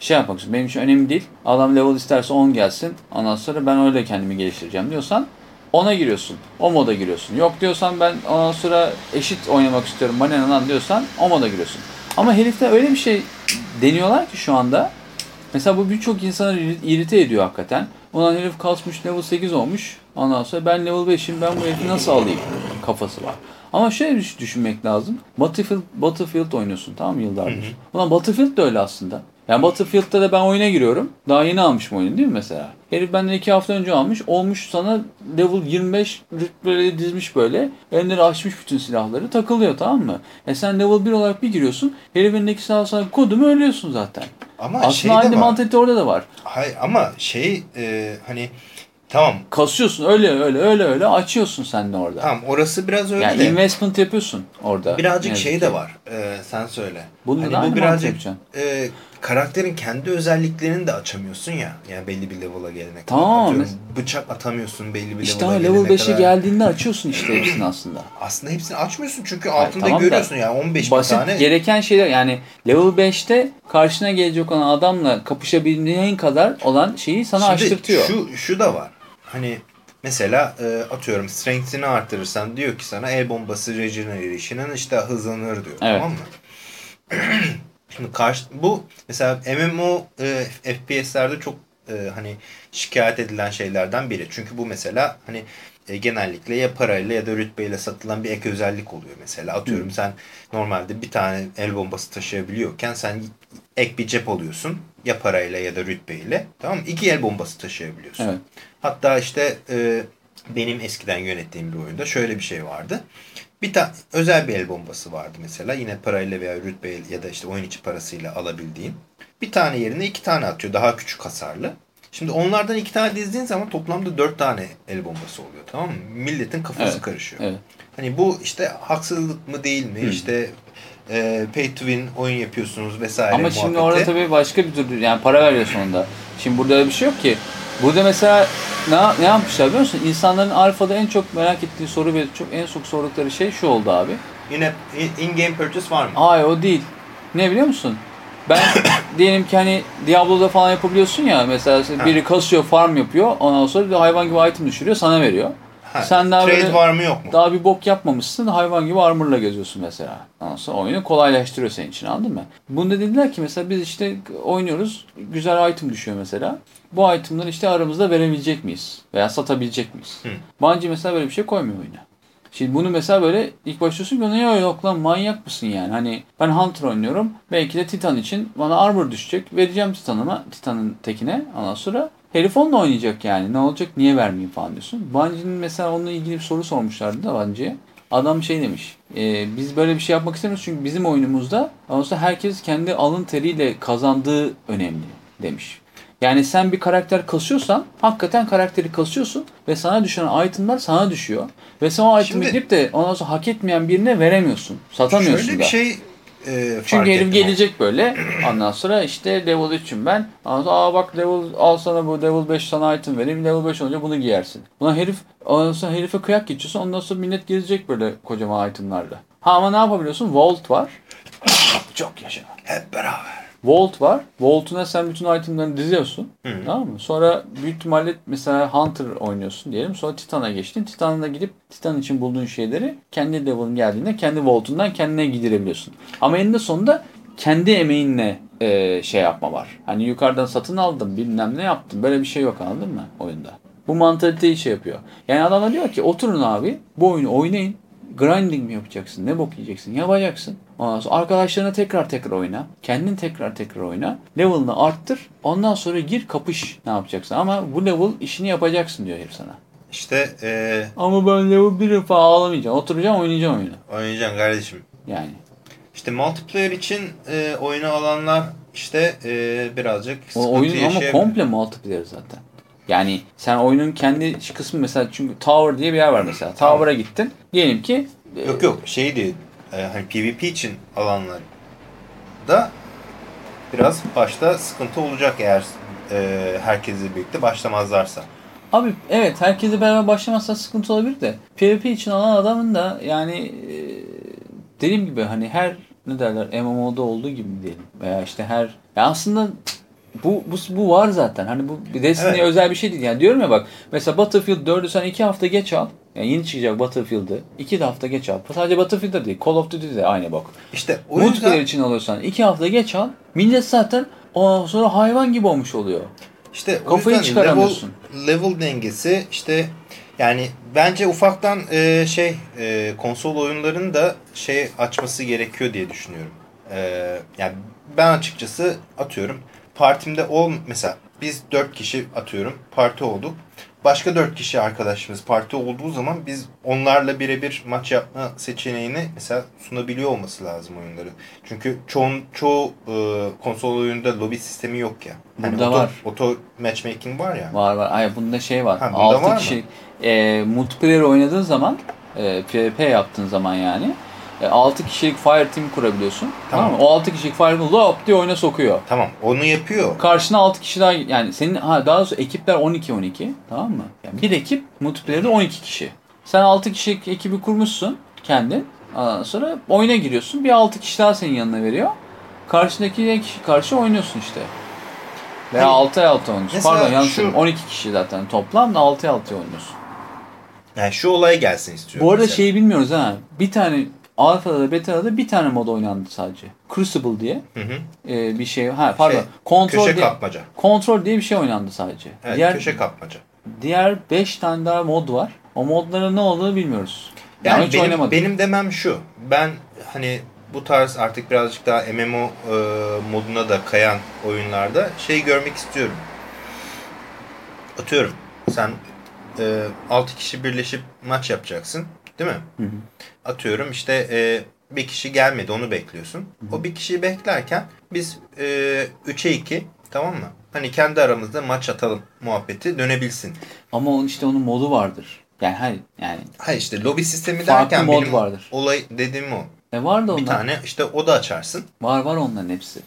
şey yapmak istiyorum. Benim için önemli değil. Adam level isterse 10 gelsin. Ondan sonra ben öyle kendimi geliştireceğim diyorsan ona giriyorsun. O moda giriyorsun. Yok diyorsan ben ondan sonra eşit oynamak istiyorum. Bana lan diyorsan o moda giriyorsun. Ama herifler öyle bir şey deniyorlar ki şu anda. Mesela bu birçok insanı iri- irite ediyor hakikaten. Ulan herif kasmış level 8 olmuş. Ondan sonra ben level 5'im ben bu herifi nasıl alayım kafası var. Ama şöyle şey düşünmek lazım. Battlefield, Battlefield oynuyorsun tamam mı yıllardır? Ulan Battlefield de öyle aslında. Yani Battlefield'da da ben oyuna giriyorum. Daha yeni almışım oyunu değil mi mesela? Herif benden iki hafta önce almış. Olmuş sana level 25 rütbeleri dizmiş böyle. Elleri açmış bütün silahları. Takılıyor tamam mı? E sen level 1 olarak bir giriyorsun. Herifin elindeki silah sana kodu mu ölüyorsun zaten. Ama Aslında şey aynı mantalite orada da var. Hayır ama şey e, hani tamam Kasıyorsun öyle öyle öyle öyle açıyorsun sen de orada. tamam orası biraz öyle yani de investment yapıyorsun orada. birazcık şey de var. E, sen söyle. Bunu Hani da bu birazcık e, karakterin kendi özelliklerini de açamıyorsun ya. Yani belli bir level'a gelene kadar. Tamam, Atıyorum, bıçak atamıyorsun belli bir İşte level'a gelene level 5'e kadar. geldiğinde açıyorsun işte hepsini aslında. Aslında hepsini açmıyorsun çünkü Hayır, altında tamam da görüyorsun yani 15 bin Basit tane. gereken şeyler yani level 5'te karşına gelecek olan adamla kapışabildiğin kadar olan şeyi sana Şimdi açtırtıyor. Şu, şu da var. Hani mesela e, atıyorum strength'ini artırırsan diyor ki sana el bombası regeneration'ın işte hızlanır diyor. Evet. Tamam mı? Şimdi karşı, bu mesela MMO e, FPS'lerde çok e, hani şikayet edilen şeylerden biri. Çünkü bu mesela hani e, genellikle ya parayla ya da rütbeyle satılan bir ek özellik oluyor mesela. Atıyorum sen normalde bir tane el bombası taşıyabiliyorken sen ek bir cep alıyorsun. Ya parayla ya da rütbeyle. Tamam mı? İki el bombası taşıyabiliyorsun. Evet. Hatta işte e, benim eskiden yönettiğim bir oyunda şöyle bir şey vardı. Bir tane özel bir el bombası vardı mesela. Yine parayla veya rütbe ya da işte oyun içi parasıyla alabildiğin. Bir tane yerine iki tane atıyor. Daha küçük hasarlı. Şimdi onlardan iki tane dizdiğin zaman toplamda dört tane el bombası oluyor tamam mı? Milletin kafası Evet, karışıyor. Evet. Hani bu işte haksızlık mı değil mi? İşte e, pay to win oyun yapıyorsunuz vesaire Ama şimdi muhabbeti. orada tabii başka bir tür yani para veriyor sonunda. Şimdi burada öyle bir şey yok ki. Burada mesela ne, ne yapmışlar biliyor musun? İnsanların alfada en çok merak ettiği soru ve çok en çok sordukları şey şu oldu abi. Yine in-game purchase var mı? Hayır o değil. Ne biliyor musun? Ben diyelim ki hani Diablo'da falan yapabiliyorsun ya mesela biri kasıyor farm yapıyor ondan sonra bir hayvan gibi item düşürüyor sana veriyor. Ha, Sen daha trade böyle- var mı yok mu? Daha bir bok yapmamışsın hayvan gibi armorla geziyorsun mesela. Ondan sonra oyunu kolaylaştırıyor senin için anladın mı? Bunda dediler ki mesela biz işte oynuyoruz güzel item düşüyor mesela. Bu itemleri işte aramızda verebilecek miyiz? Veya satabilecek miyiz? Hı. Bungie mesela böyle bir şey koymuyor oyuna. Şimdi bunu mesela böyle ilk başlıyorsun ki yok yok lan manyak mısın yani? Hani ben Hunter oynuyorum. Belki de Titan için bana armor düşecek. Vereceğim Titan'ıma, Titan'ın tekine. Ondan sonra herif onunla oynayacak yani. Ne olacak niye vermeyeyim falan diyorsun. Bungie'nin mesela onunla ilgili bir soru sormuşlardı da Bungie'ye. Adam şey demiş. "E, biz böyle bir şey yapmak istemiyoruz çünkü bizim oyunumuzda sonra herkes kendi alın teriyle kazandığı önemli demiş. Yani sen bir karakter kasıyorsan hakikaten karakteri kasıyorsun ve sana düşen itemler sana düşüyor. Ve sen o itemi Şimdi- gidip de ondan sonra hak etmeyen birine veremiyorsun. Satamıyorsun Şöyle da. bir şey e, Çünkü herif gelecek böyle. Ondan sonra işte level 3'üm ben. Sonra, Aa bak level al sana bu level 5 sana item vereyim. Level 5 olunca bunu giyersin. Buna herif ondan sonra herife kıyak geçiyorsun. Ondan sonra millet gezecek böyle kocaman itemlarla. Ha ama ne yapabiliyorsun? Vault var. Çok yaşa. Hep beraber. Vault var. Vault'una sen bütün itemlerini diziyorsun. Hı. Tamam mı? Sonra büyük ihtimalle mesela Hunter oynuyorsun diyelim. Sonra Titan'a geçtin. Titan'a gidip Titan için bulduğun şeyleri kendi level'ın geldiğinde kendi Vault'undan kendine gidirebiliyorsun. Ama eninde sonunda kendi emeğinle e, şey yapma var. Hani yukarıdan satın aldım bilmem ne yaptım. Böyle bir şey yok anladın mı oyunda? Bu mantaliteyi şey yapıyor. Yani adamlar diyor ki oturun abi bu oyunu oynayın. Grinding mi yapacaksın? Ne bok yiyeceksin? Yapacaksın. Ondan sonra arkadaşlarına tekrar tekrar oyna. Kendin tekrar tekrar oyna. Level'ını arttır. Ondan sonra gir kapış ne yapacaksın. Ama bu level işini yapacaksın diyor herif sana. İşte e, Ama ben level 1'i falan ağlamayacağım. Oturacağım oynayacağım oyunu. oynayacaksın kardeşim. Yani. İşte multiplayer için e, oyunu alanlar işte e, birazcık O sıkıntı oyun ama yaşayabilir. komple multiplayer zaten. Yani sen oyunun kendi kısmı mesela çünkü Tower diye bir yer var mesela. Tower'a gittin. Diyelim ki e, Yok yok şey değil. E, hani PvP için alanlar da biraz başta sıkıntı olacak eğer e, herkesle birlikte başlamazlarsa. Abi evet herkese beraber başlamazsa sıkıntı olabilir de PvP için alan adamın da yani e, dediğim gibi hani her ne derler MMO'da olduğu gibi diyelim veya işte her ya aslında bu, bu, bu var zaten. Hani bu Destiny'ye Evet. özel bir şey değil. Yani diyorum ya bak mesela Battlefield 4'ü sen 2 hafta geç al. Yani yeni çıkacak Battlefield'ı 2 hafta geç al. Sadece Battlefield'da değil. Call of Duty de aynı bak. İşte o Multiplayer yüzden için alıyorsan 2 hafta geç al. Millet zaten ondan sonra hayvan gibi olmuş oluyor. işte o Kafayı yüzden level, level dengesi işte yani bence ufaktan e, şey e, konsol oyunlarının da şey açması gerekiyor diye düşünüyorum. E, yani ben açıkçası atıyorum partimde ol mesela biz dört kişi atıyorum parti olduk. Başka dört kişi arkadaşımız parti olduğu zaman biz onlarla birebir maç yapma seçeneğini mesela sunabiliyor olması lazım oyunların. Çünkü çoğun, çoğu e, konsol oyununda lobi sistemi yok ya. Hani Bunda oto, var. Oto matchmaking var ya. Var var. Ay bunda şey var. Ha, bunda var 6 mı? kişi e, multiplayer oynadığın zaman e, PvP yaptığın zaman yani e, 6 kişilik fire team kurabiliyorsun. Tamam, Tamam. mı? O 6 kişilik fire team lop diye oyuna sokuyor. Tamam onu yapıyor. Karşına 6 kişi daha yani senin ha daha doğrusu ekipler 12 12 tamam mı? Yani bir ekip multiplayer'de 12 kişi. Sen 6 kişilik ekibi kurmuşsun kendin. Ondan sonra oyuna giriyorsun. Bir 6 kişi daha senin yanına veriyor. Karşındaki kişi karşı oynuyorsun işte. Veya Hani 6'ya 6 oynuyorsun. Pardon yanlış şu- söyledim. 12 kişi zaten toplam da 6'ya 6 oynuyorsun. Yani şu olay gelsin istiyorum. Bu arada mesela. şeyi bilmiyoruz ha. Bir tane Alpha'da da Beta'da da bir tane mod oynandı sadece. Crucible diye Hı hı. e, bir şey. Ha pardon. Şey, Control köşe diye, kapmaca. Control diye bir şey oynandı sadece. Evet diğer köşe kapmaca. diğer 5 tane daha mod var. O modların ne olduğunu bilmiyoruz. Yani, Yani hiç benim, oynamadım. benim demem şu. Ben hani bu tarz artık birazcık daha MMO e, moduna da kayan oyunlarda şey görmek istiyorum. Atıyorum sen e, 6 kişi birleşip maç yapacaksın değil mi? Hı hı. Atıyorum işte e, bir kişi gelmedi onu bekliyorsun. O bir kişiyi beklerken biz e, 3'e 2 tamam mı? Hani kendi aramızda maç atalım muhabbeti dönebilsin. Ama onun işte onun modu vardır. Yani hayır yani Hayır işte lobi sistemi derken mod benim vardır. olay dediğim o. e var da Bir onlar. tane işte o da açarsın. Var var onların hepsi.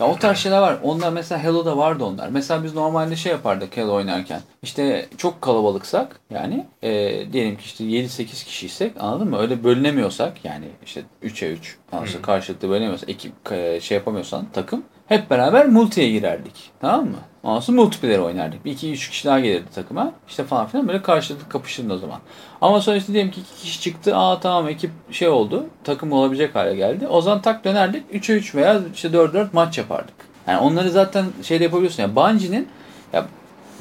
Ya o tarz şeyler var. Onlar mesela Hello'da vardı onlar. Mesela biz normalde şey yapardık Hello oynarken. İşte çok kalabalıksak yani e, diyelim ki işte 7-8 kişiysek anladın mı? Öyle bölünemiyorsak yani işte 3'e 3 ondan sonra karşılıklı bölünemiyorsak ekip e, şey yapamıyorsan takım hep beraber multiye girerdik. Tamam mı? Ondan sonra multiplayer oynardık. Bir iki üç kişi daha gelirdi takıma. İşte falan filan böyle karşılıklı kapışırdın o zaman. Ama sonra işte diyelim ki iki kişi çıktı. Aa tamam ekip şey oldu. Takım olabilecek hale geldi. O zaman tak dönerdik. 3'e 3 veya işte 4'e 4 maç yapardık. Yani onları zaten şeyde yapabiliyorsun. Yani Bungie'nin ya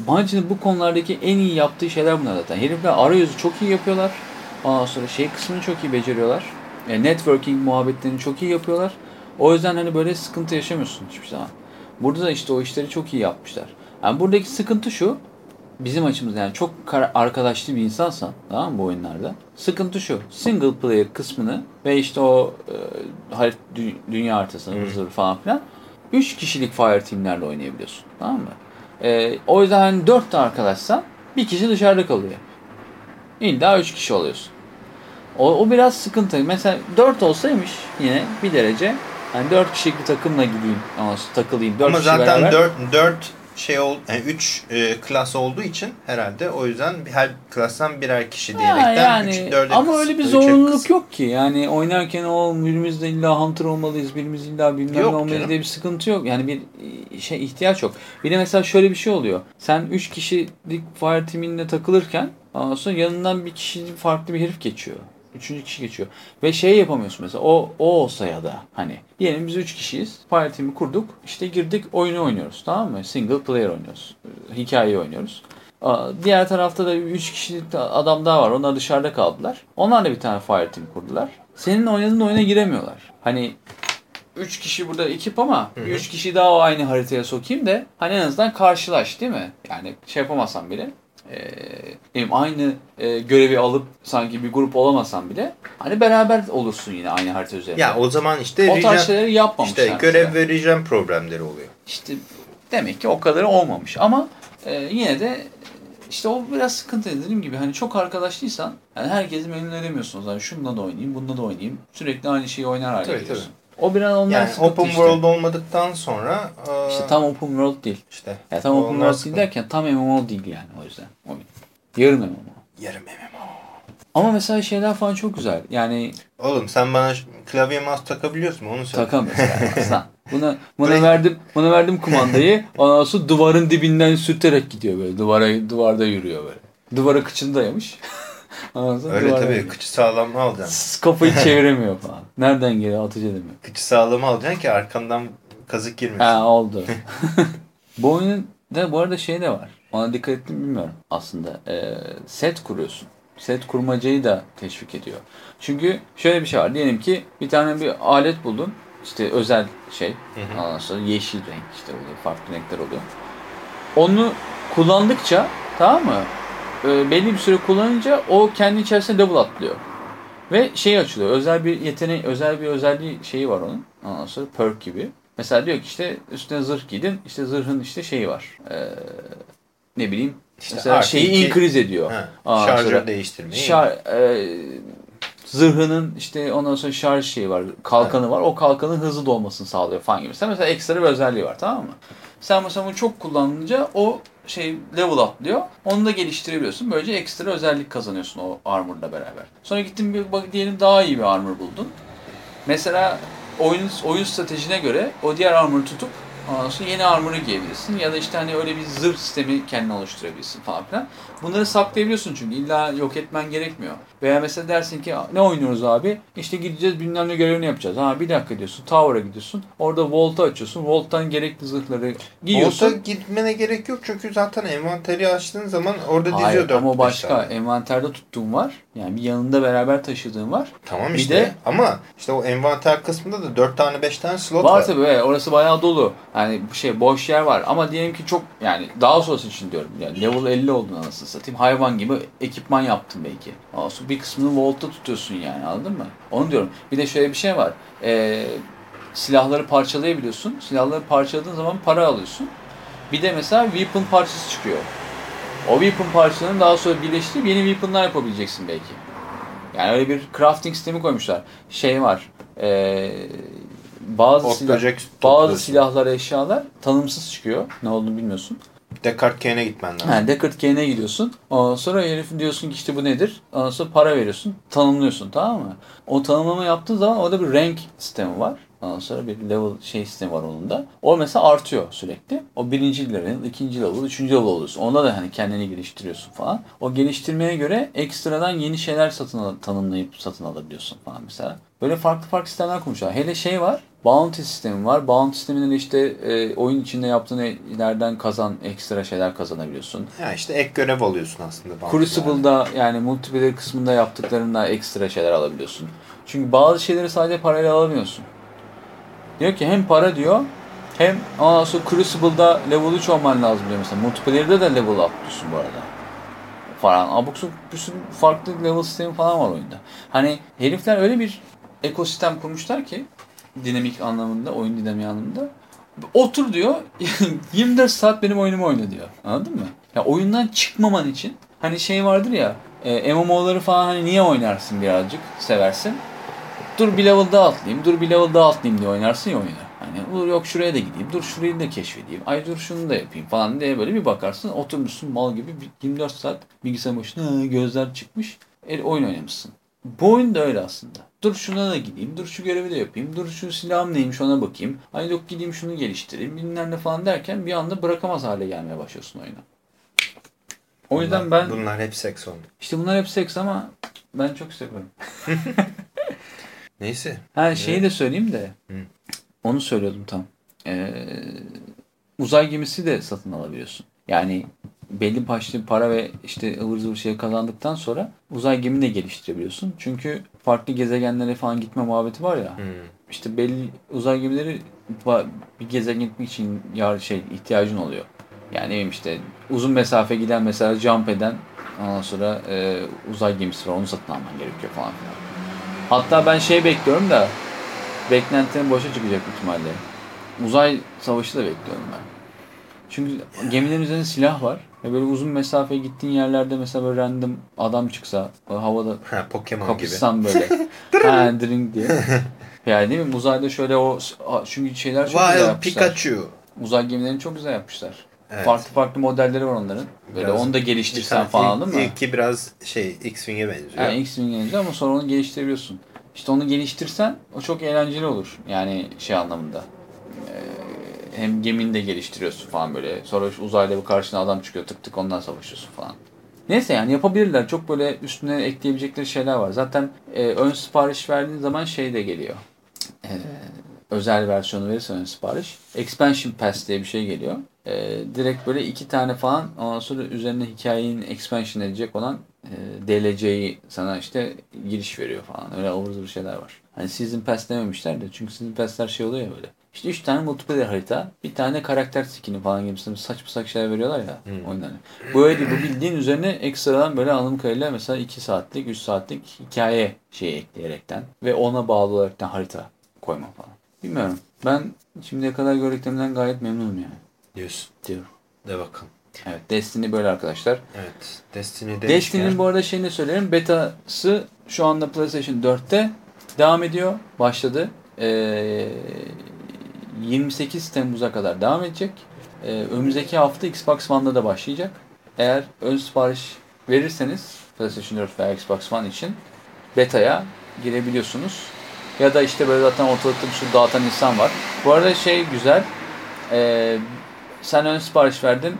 Bungie'nin bu konulardaki en iyi yaptığı şeyler bunlar zaten. Herifler arayüzü çok iyi yapıyorlar. Ondan sonra şey kısmını çok iyi beceriyorlar. Yani networking muhabbetlerini çok iyi yapıyorlar. O yüzden hani böyle sıkıntı yaşamıyorsun hiçbir zaman. Burada da işte o işleri çok iyi yapmışlar. Yani buradaki sıkıntı şu. Bizim açımızdan yani çok arkadaşlı bir insansan tamam mı bu oyunlarda? Sıkıntı şu. Single player kısmını ve işte o e, dü- dünya haritasını hızlı falan filan 3 kişilik fire teamlerle oynayabiliyorsun. Tamam mı? E, o yüzden hani 4 de arkadaşsan bir kişi dışarıda kalıyor. İlla 3 kişi oluyorsun. O, o biraz sıkıntı. Mesela 4 olsaymış yine bir derece Hani 4 kişilik bir takımla gideyim ama takılayım. 4 Ama zaten beraber. 4 4 şey ol yani 3 e, klas olduğu için herhalde o yüzden her klastan birer kişi Ha, diyerekten yani, üç, dörde ama kıs- öyle bir zorunluluk yok ki. Yani oynarken o birimiz de illa hunter olmalıyız, birimiz illa bilmem ne olmalıyız diye bir sıkıntı yok. Yani bir e, şey ihtiyaç yok. Bir de mesela şöyle bir şey oluyor. Sen 3 kişilik fire team'inle takılırken ondan sonra yanından bir kişi farklı bir herif geçiyor. Üçüncü kişi geçiyor. Ve şey yapamıyorsun mesela o, o olsa ya da hani diyelim biz üç kişiyiz. Team'i kurduk. işte girdik oyunu oynuyoruz tamam mı? Single player oynuyoruz. Hikayeyi oynuyoruz. Diğer tarafta da 3 kişi adam daha var. Onlar dışarıda kaldılar. Onlar da bir tane fire team kurdular. Senin oynadığın oyuna giremiyorlar. Hani 3 kişi burada ekip ama 3 kişi daha o aynı haritaya sokayım da hani en azından karşılaş değil mi? Yani şey yapamasan bile e, aynı e, görevi alıp sanki bir grup olamasan bile hani beraber olursun yine aynı harita üzerinde. Ya o zaman işte o tarz şeyleri yapmamışlar. işte görev mesela. ve regen problemleri oluyor. İşte demek ki o kadarı olmamış ama e, yine de işte o biraz sıkıntı dediğim gibi hani çok arkadaşlıysan yani herkesi memnun edemiyorsunuz. Yani şununla da oynayayım, bununla da oynayayım. Sürekli aynı şeyi oynar hale Tabii, geliyorsun. O biraz onlar Yani open işte. world olmadıktan sonra e, İşte tam open world değil. işte Ya tam open world değil sıkıntı. derken tam MMO değil yani o yüzden. Oyun. Yarım MMO. Yarım MMO. Ama mesela şeyler falan çok güzel. Yani Oğlum sen bana klavye mouse takabiliyorsun mu onu söyle. aslan. Buna, buna verdim buna verdim kumandayı. Ondan sonra duvarın dibinden sürterek gidiyor böyle. Duvara duvarda yürüyor böyle. Duvara kıçını dayamış. Öyle tabii yürüyor. kıçı sağlam alacaksın. Kafayı çeviremiyor falan. Nereden geliyor atıcı demiyor. Kıçı sağlam alacaksın ki arkandan kazık girmesin. Ha oldu. bu oyunun da bu arada şey de var. Ona dikkat ettim bilmiyorum aslında. Ee, set kuruyorsun. Set kurmacayı da teşvik ediyor. Çünkü şöyle bir şey var. Diyelim ki bir tane bir alet buldun. İşte özel şey. Ondan sonra yeşil renk işte oluyor. Farklı renkler oluyor. Onu kullandıkça tamam mı? Ee, belli bir süre kullanınca o kendi içerisinde level atlıyor. Ve şey açılıyor. Özel bir yeteneği, özel bir özelliği şeyi var onun. Ondan sonra perk gibi. Mesela diyor ki işte üstüne zırh giydin. İşte zırhın işte şeyi var. Ee, ne bileyim. İşte mesela şeyi iki- increase ediyor. Sonra değiştirmeyi. Şar, e, zırhının işte ondan sonra şarj şeyi var. Kalkanı var. O kalkanın hızlı dolmasını sağlıyor falan gibi. Mesela, mesela ekstra bir özelliği var tamam mı? Sen mesela bunu çok kullanınca o şey level atlıyor. Onu da geliştirebiliyorsun. Böylece ekstra özellik kazanıyorsun o armor'la beraber. Sonra gittin bir diyelim daha iyi bir armor buldun. Mesela oyun oyun stratejine göre o diğer armor'ı tutup ondan sonra yeni armor'ı giyebilirsin. Ya da işte hani öyle bir zırh sistemi kendine oluşturabilirsin falan filan. Bunları saklayabiliyorsun çünkü illa yok etmen gerekmiyor. Veya mesela dersin ki ne oynuyoruz abi? İşte gideceğiz bilmem ne görevini yapacağız. Ha bir dakika diyorsun. Tower'a gidiyorsun. Orada Vault'u açıyorsun. Vault'tan gerekli zırhları giyiyorsun. Volta gitmene gerek yok çünkü zaten envanteri açtığın zaman orada diziyor Hayır 4 ama başka. Envanterde tuttuğun var. Yani bir yanında beraber taşıdığın var. Tamam Bir işte de- ama işte o envanter kısmında da 4 tane 5 tane slot var. Var tabii evet, orası bayağı dolu. Yani şey boş yer var ama diyelim ki çok yani daha sonrası için diyorum. Yani level 50 oldun anasını satayım. Hayvan gibi ekipman yaptın belki. Sonra bir kısmını voltta tutuyorsun yani anladın mı? Onu diyorum. Bir de şöyle bir şey var. Ee, silahları parçalayabiliyorsun. Silahları parçaladığın zaman para alıyorsun. Bir de mesela weapon parçası çıkıyor. O weapon parçalarını daha sonra birleştirip yeni weaponlar yapabileceksin belki. Yani öyle bir crafting sistemi koymuşlar. Şey var. ee, bazı silah, bazı silahlar, eşyalar tanımsız çıkıyor. Ne olduğunu bilmiyorsun. Descartes Kane'e gitmen lazım. Ha, Deckard Cane'e gidiyorsun. Ondan sonra herifin diyorsun ki işte bu nedir? Ondan sonra para veriyorsun. Tanımlıyorsun tamam mı? O tanımlama yaptığın zaman orada bir rank sistemi var. Ondan sonra bir level şey sistemi var onun da. O mesela artıyor sürekli. O birinci level, ikinci level, üçüncü level oluyorsun. Onda da hani kendini geliştiriyorsun falan. O geliştirmeye göre ekstradan yeni şeyler satın tanımlayıp satın alabiliyorsun falan mesela. Böyle farklı farklı sistemler kurmuşlar. Hele şey var. Bounty sistemi var. Bounty sisteminin işte e, oyun içinde yaptığın ileriden kazan ekstra şeyler kazanabiliyorsun. Ya işte ek görev alıyorsun aslında. Crucible'da yani multiplayer kısmında yaptıklarında ekstra şeyler alabiliyorsun. Çünkü bazı şeyleri sadece parayla alamıyorsun. Diyor ki hem para diyor hem ondan sonra Crucible'da level 3 olman lazım diyor mesela. Multiplayer'da da level atlıyorsun bu arada. Falan. Abuk bir sürü farklı level sistemi falan var oyunda. Hani herifler öyle bir ekosistem kurmuşlar ki dinamik anlamında, oyun dinamiği anlamında. Otur diyor 24 saat benim oyunumu oyna diyor. Anladın mı? Ya oyundan çıkmaman için hani şey vardır ya e, MMO'ları falan hani niye oynarsın birazcık seversin. dur bir level daha atlayayım, dur bir level daha atlayayım diye oynarsın ya oyunu. Hani dur yok şuraya da gideyim, dur şurayı da keşfedeyim, ay dur şunu da yapayım falan diye böyle bir bakarsın. Oturmuşsun mal gibi bir 24 saat bilgisayar başına "Hı, gözler çıkmış, el oyun oynamışsın. Bu oyun da öyle aslında. Dur şuna da gideyim, dur şu görevi de yapayım, dur şu silahım neymiş ona bakayım. Ay yok gideyim şunu geliştireyim, bilmem ne falan derken bir anda bırakamaz hale gelmeye başlıyorsun oyunu. O yüzden ben Bunlar hep seks oldu. işte bunlar hep seks ama ben çok seviyorum. Neyse. Ha şeyi de söyleyeyim de. Hı. Onu söylüyordum tam. Ee, uzay gemisi de satın alabiliyorsun. Yani belli başlı para ve işte ıvır zıvır şey kazandıktan sonra uzay gemini de geliştirebiliyorsun. Çünkü farklı gezegenlere falan gitme muhabbeti var ya. Hmm. İşte belli uzay gemileri bir gezegen gitmek için yar şey ihtiyacın oluyor. Yani ne bileyim işte uzun mesafe giden mesela jump eden ondan sonra e, uzay gemisi var onu satın alman gerekiyor falan filan. Hatta ben şey bekliyorum da beklentilerim boşa çıkacak ihtimalle. Uzay savaşı da bekliyorum ben. Çünkü gemilerin üzerinde silah var. Ve böyle uzun mesafeye gittiğin yerlerde mesela böyle random adam çıksa havada Ha Pokemon gibi. kapışsan böyle. ha drink diye. Yani değil mi? Uzayda şöyle o çünkü şeyler çok güzel Wild yapmışlar. Pikachu. Uzay gemilerini çok güzel yapmışlar. Evet. Farklı farklı modelleri var onların. Böyle Biraz- onu da geliştirsen falan değil mi? İlki biraz şey X-Wing'e benziyor. Yani X-Wing gelince ama sonra onu geliştirebiliyorsun. İşte onu geliştirsen o çok eğlenceli olur. Yani şey anlamında. Ee, hem gemini de geliştiriyorsun falan böyle. Sonra uzayda bir karşına adam çıkıyor tık tık ondan savaşıyorsun falan. Neyse yani yapabilirler. Çok böyle üstüne ekleyebilecekleri şeyler var. Zaten e, ön sipariş verdiğin zaman şey de geliyor. Ee, özel versiyonu verirsen ön sipariş. Expansion Pass diye bir şey geliyor. Ee, direkt böyle iki tane falan ondan sonra üzerine hikayenin expansion edecek olan e, DLC'yi sana işte giriş veriyor falan. Öyle zıvır şeyler var. Hani Season Pass dememişler de çünkü Season Pass'ler şey oluyor ya böyle. İşte üç tane multiplayer harita, bir tane karakter skin'i falan gibi saçma saçma şeyler veriyorlar ya Hmm. oyunlarına. Bu öyle bu bildiğin üzerine ekstradan böyle anladığım kadarıyla mesela 2 saatlik, 3 saatlik hikaye şeyi ekleyerekten ve ona bağlı olaraktan harita koyma falan. Bilmiyorum. Ben şimdiye kadar gördüklerimden gayet memnunum yani. Diyorsun. Diyorum. De bakalım. Evet Destiny böyle arkadaşlar. Evet. Destiny demişken. Destiny'nin bu arada şeyini söylerim. Beta'sı şu anda PlayStation 4'te devam ediyor. Başladı. Ee, 28 Temmuz'a kadar devam edecek. Ee, önümüzdeki hafta Xbox One'da da başlayacak. Eğer ön sipariş verirseniz PlayStation 4 veya Xbox One için beta'ya girebiliyorsunuz. Ya da işte böyle zaten ortalıkta bir sürü dağıtan insan var. Bu arada şey güzel. Ee, sen ön sipariş verdin.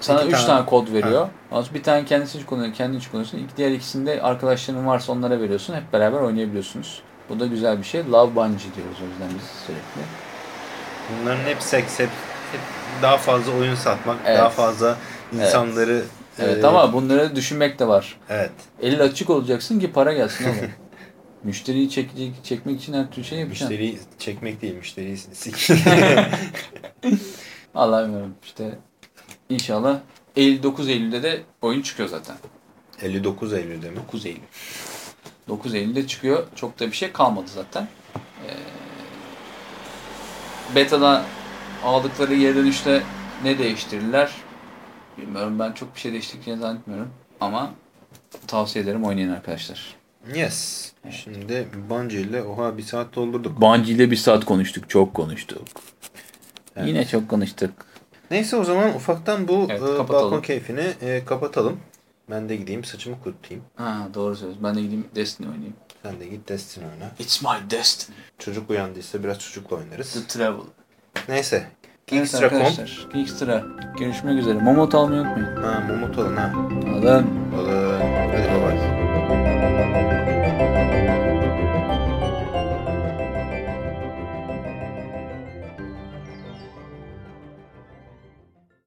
Sana İki 3 tane- tane kod veriyor. Sonra bir tane kendisi için kullanıyor, kendin için kullanıyorsun. İki diğer ikisini de arkadaşların varsa onlara veriyorsun. Hep beraber oynayabiliyorsunuz. Bu da güzel bir şey. Love Bungie diyoruz o yüzden biz sürekli. Bunların hep seks, hep, hep daha fazla oyun satmak, Evet. daha fazla insanları... Evet e, ama bunları düşünmek de var. Evet. Elin açık olacaksın ki para gelsin oğlum. Müşteriyi çekecek, çekmek için her türlü şey yapacaksın. Müşteriyi çekmek değil, müşteriyi. Allah bilmiyorum işte. İnşallah 59 Eylül'de de oyun çıkıyor zaten. 59 Eylül'de mi? 9 Eylül. 9 Eylül'de çıkıyor. Çok da bir şey kalmadı zaten. Ee, beta'da aldıkları geri dönüşte ne değiştirirler? Bilmiyorum ben çok bir şey değiştireceğini zannetmiyorum. Ama tavsiye ederim oynayın arkadaşlar. Yes. Şimdi Bungie ile oha bir saat doldurduk. Bungie ile bir saat konuştuk. Çok konuştuk. Evet. Yine çok konuştuk. Neyse o zaman ufaktan bu Evet, e, balkon keyfini e, kapatalım. Ben de gideyim saçımı kurutayım. Ha doğru söylüyorsun. Ben de gideyim Destiny oynayayım. Sen de git Destiny oyna. It's my destiny. Çocuk uyandıysa biraz çocukla oynarız. The Travel. Neyse. Evet Geekstra.com. arkadaşlar. Geekstra. Görüşmek üzere. Momot almayı unutmayın. Ha Momot alın ha. Alın. Alın. Hadi baba.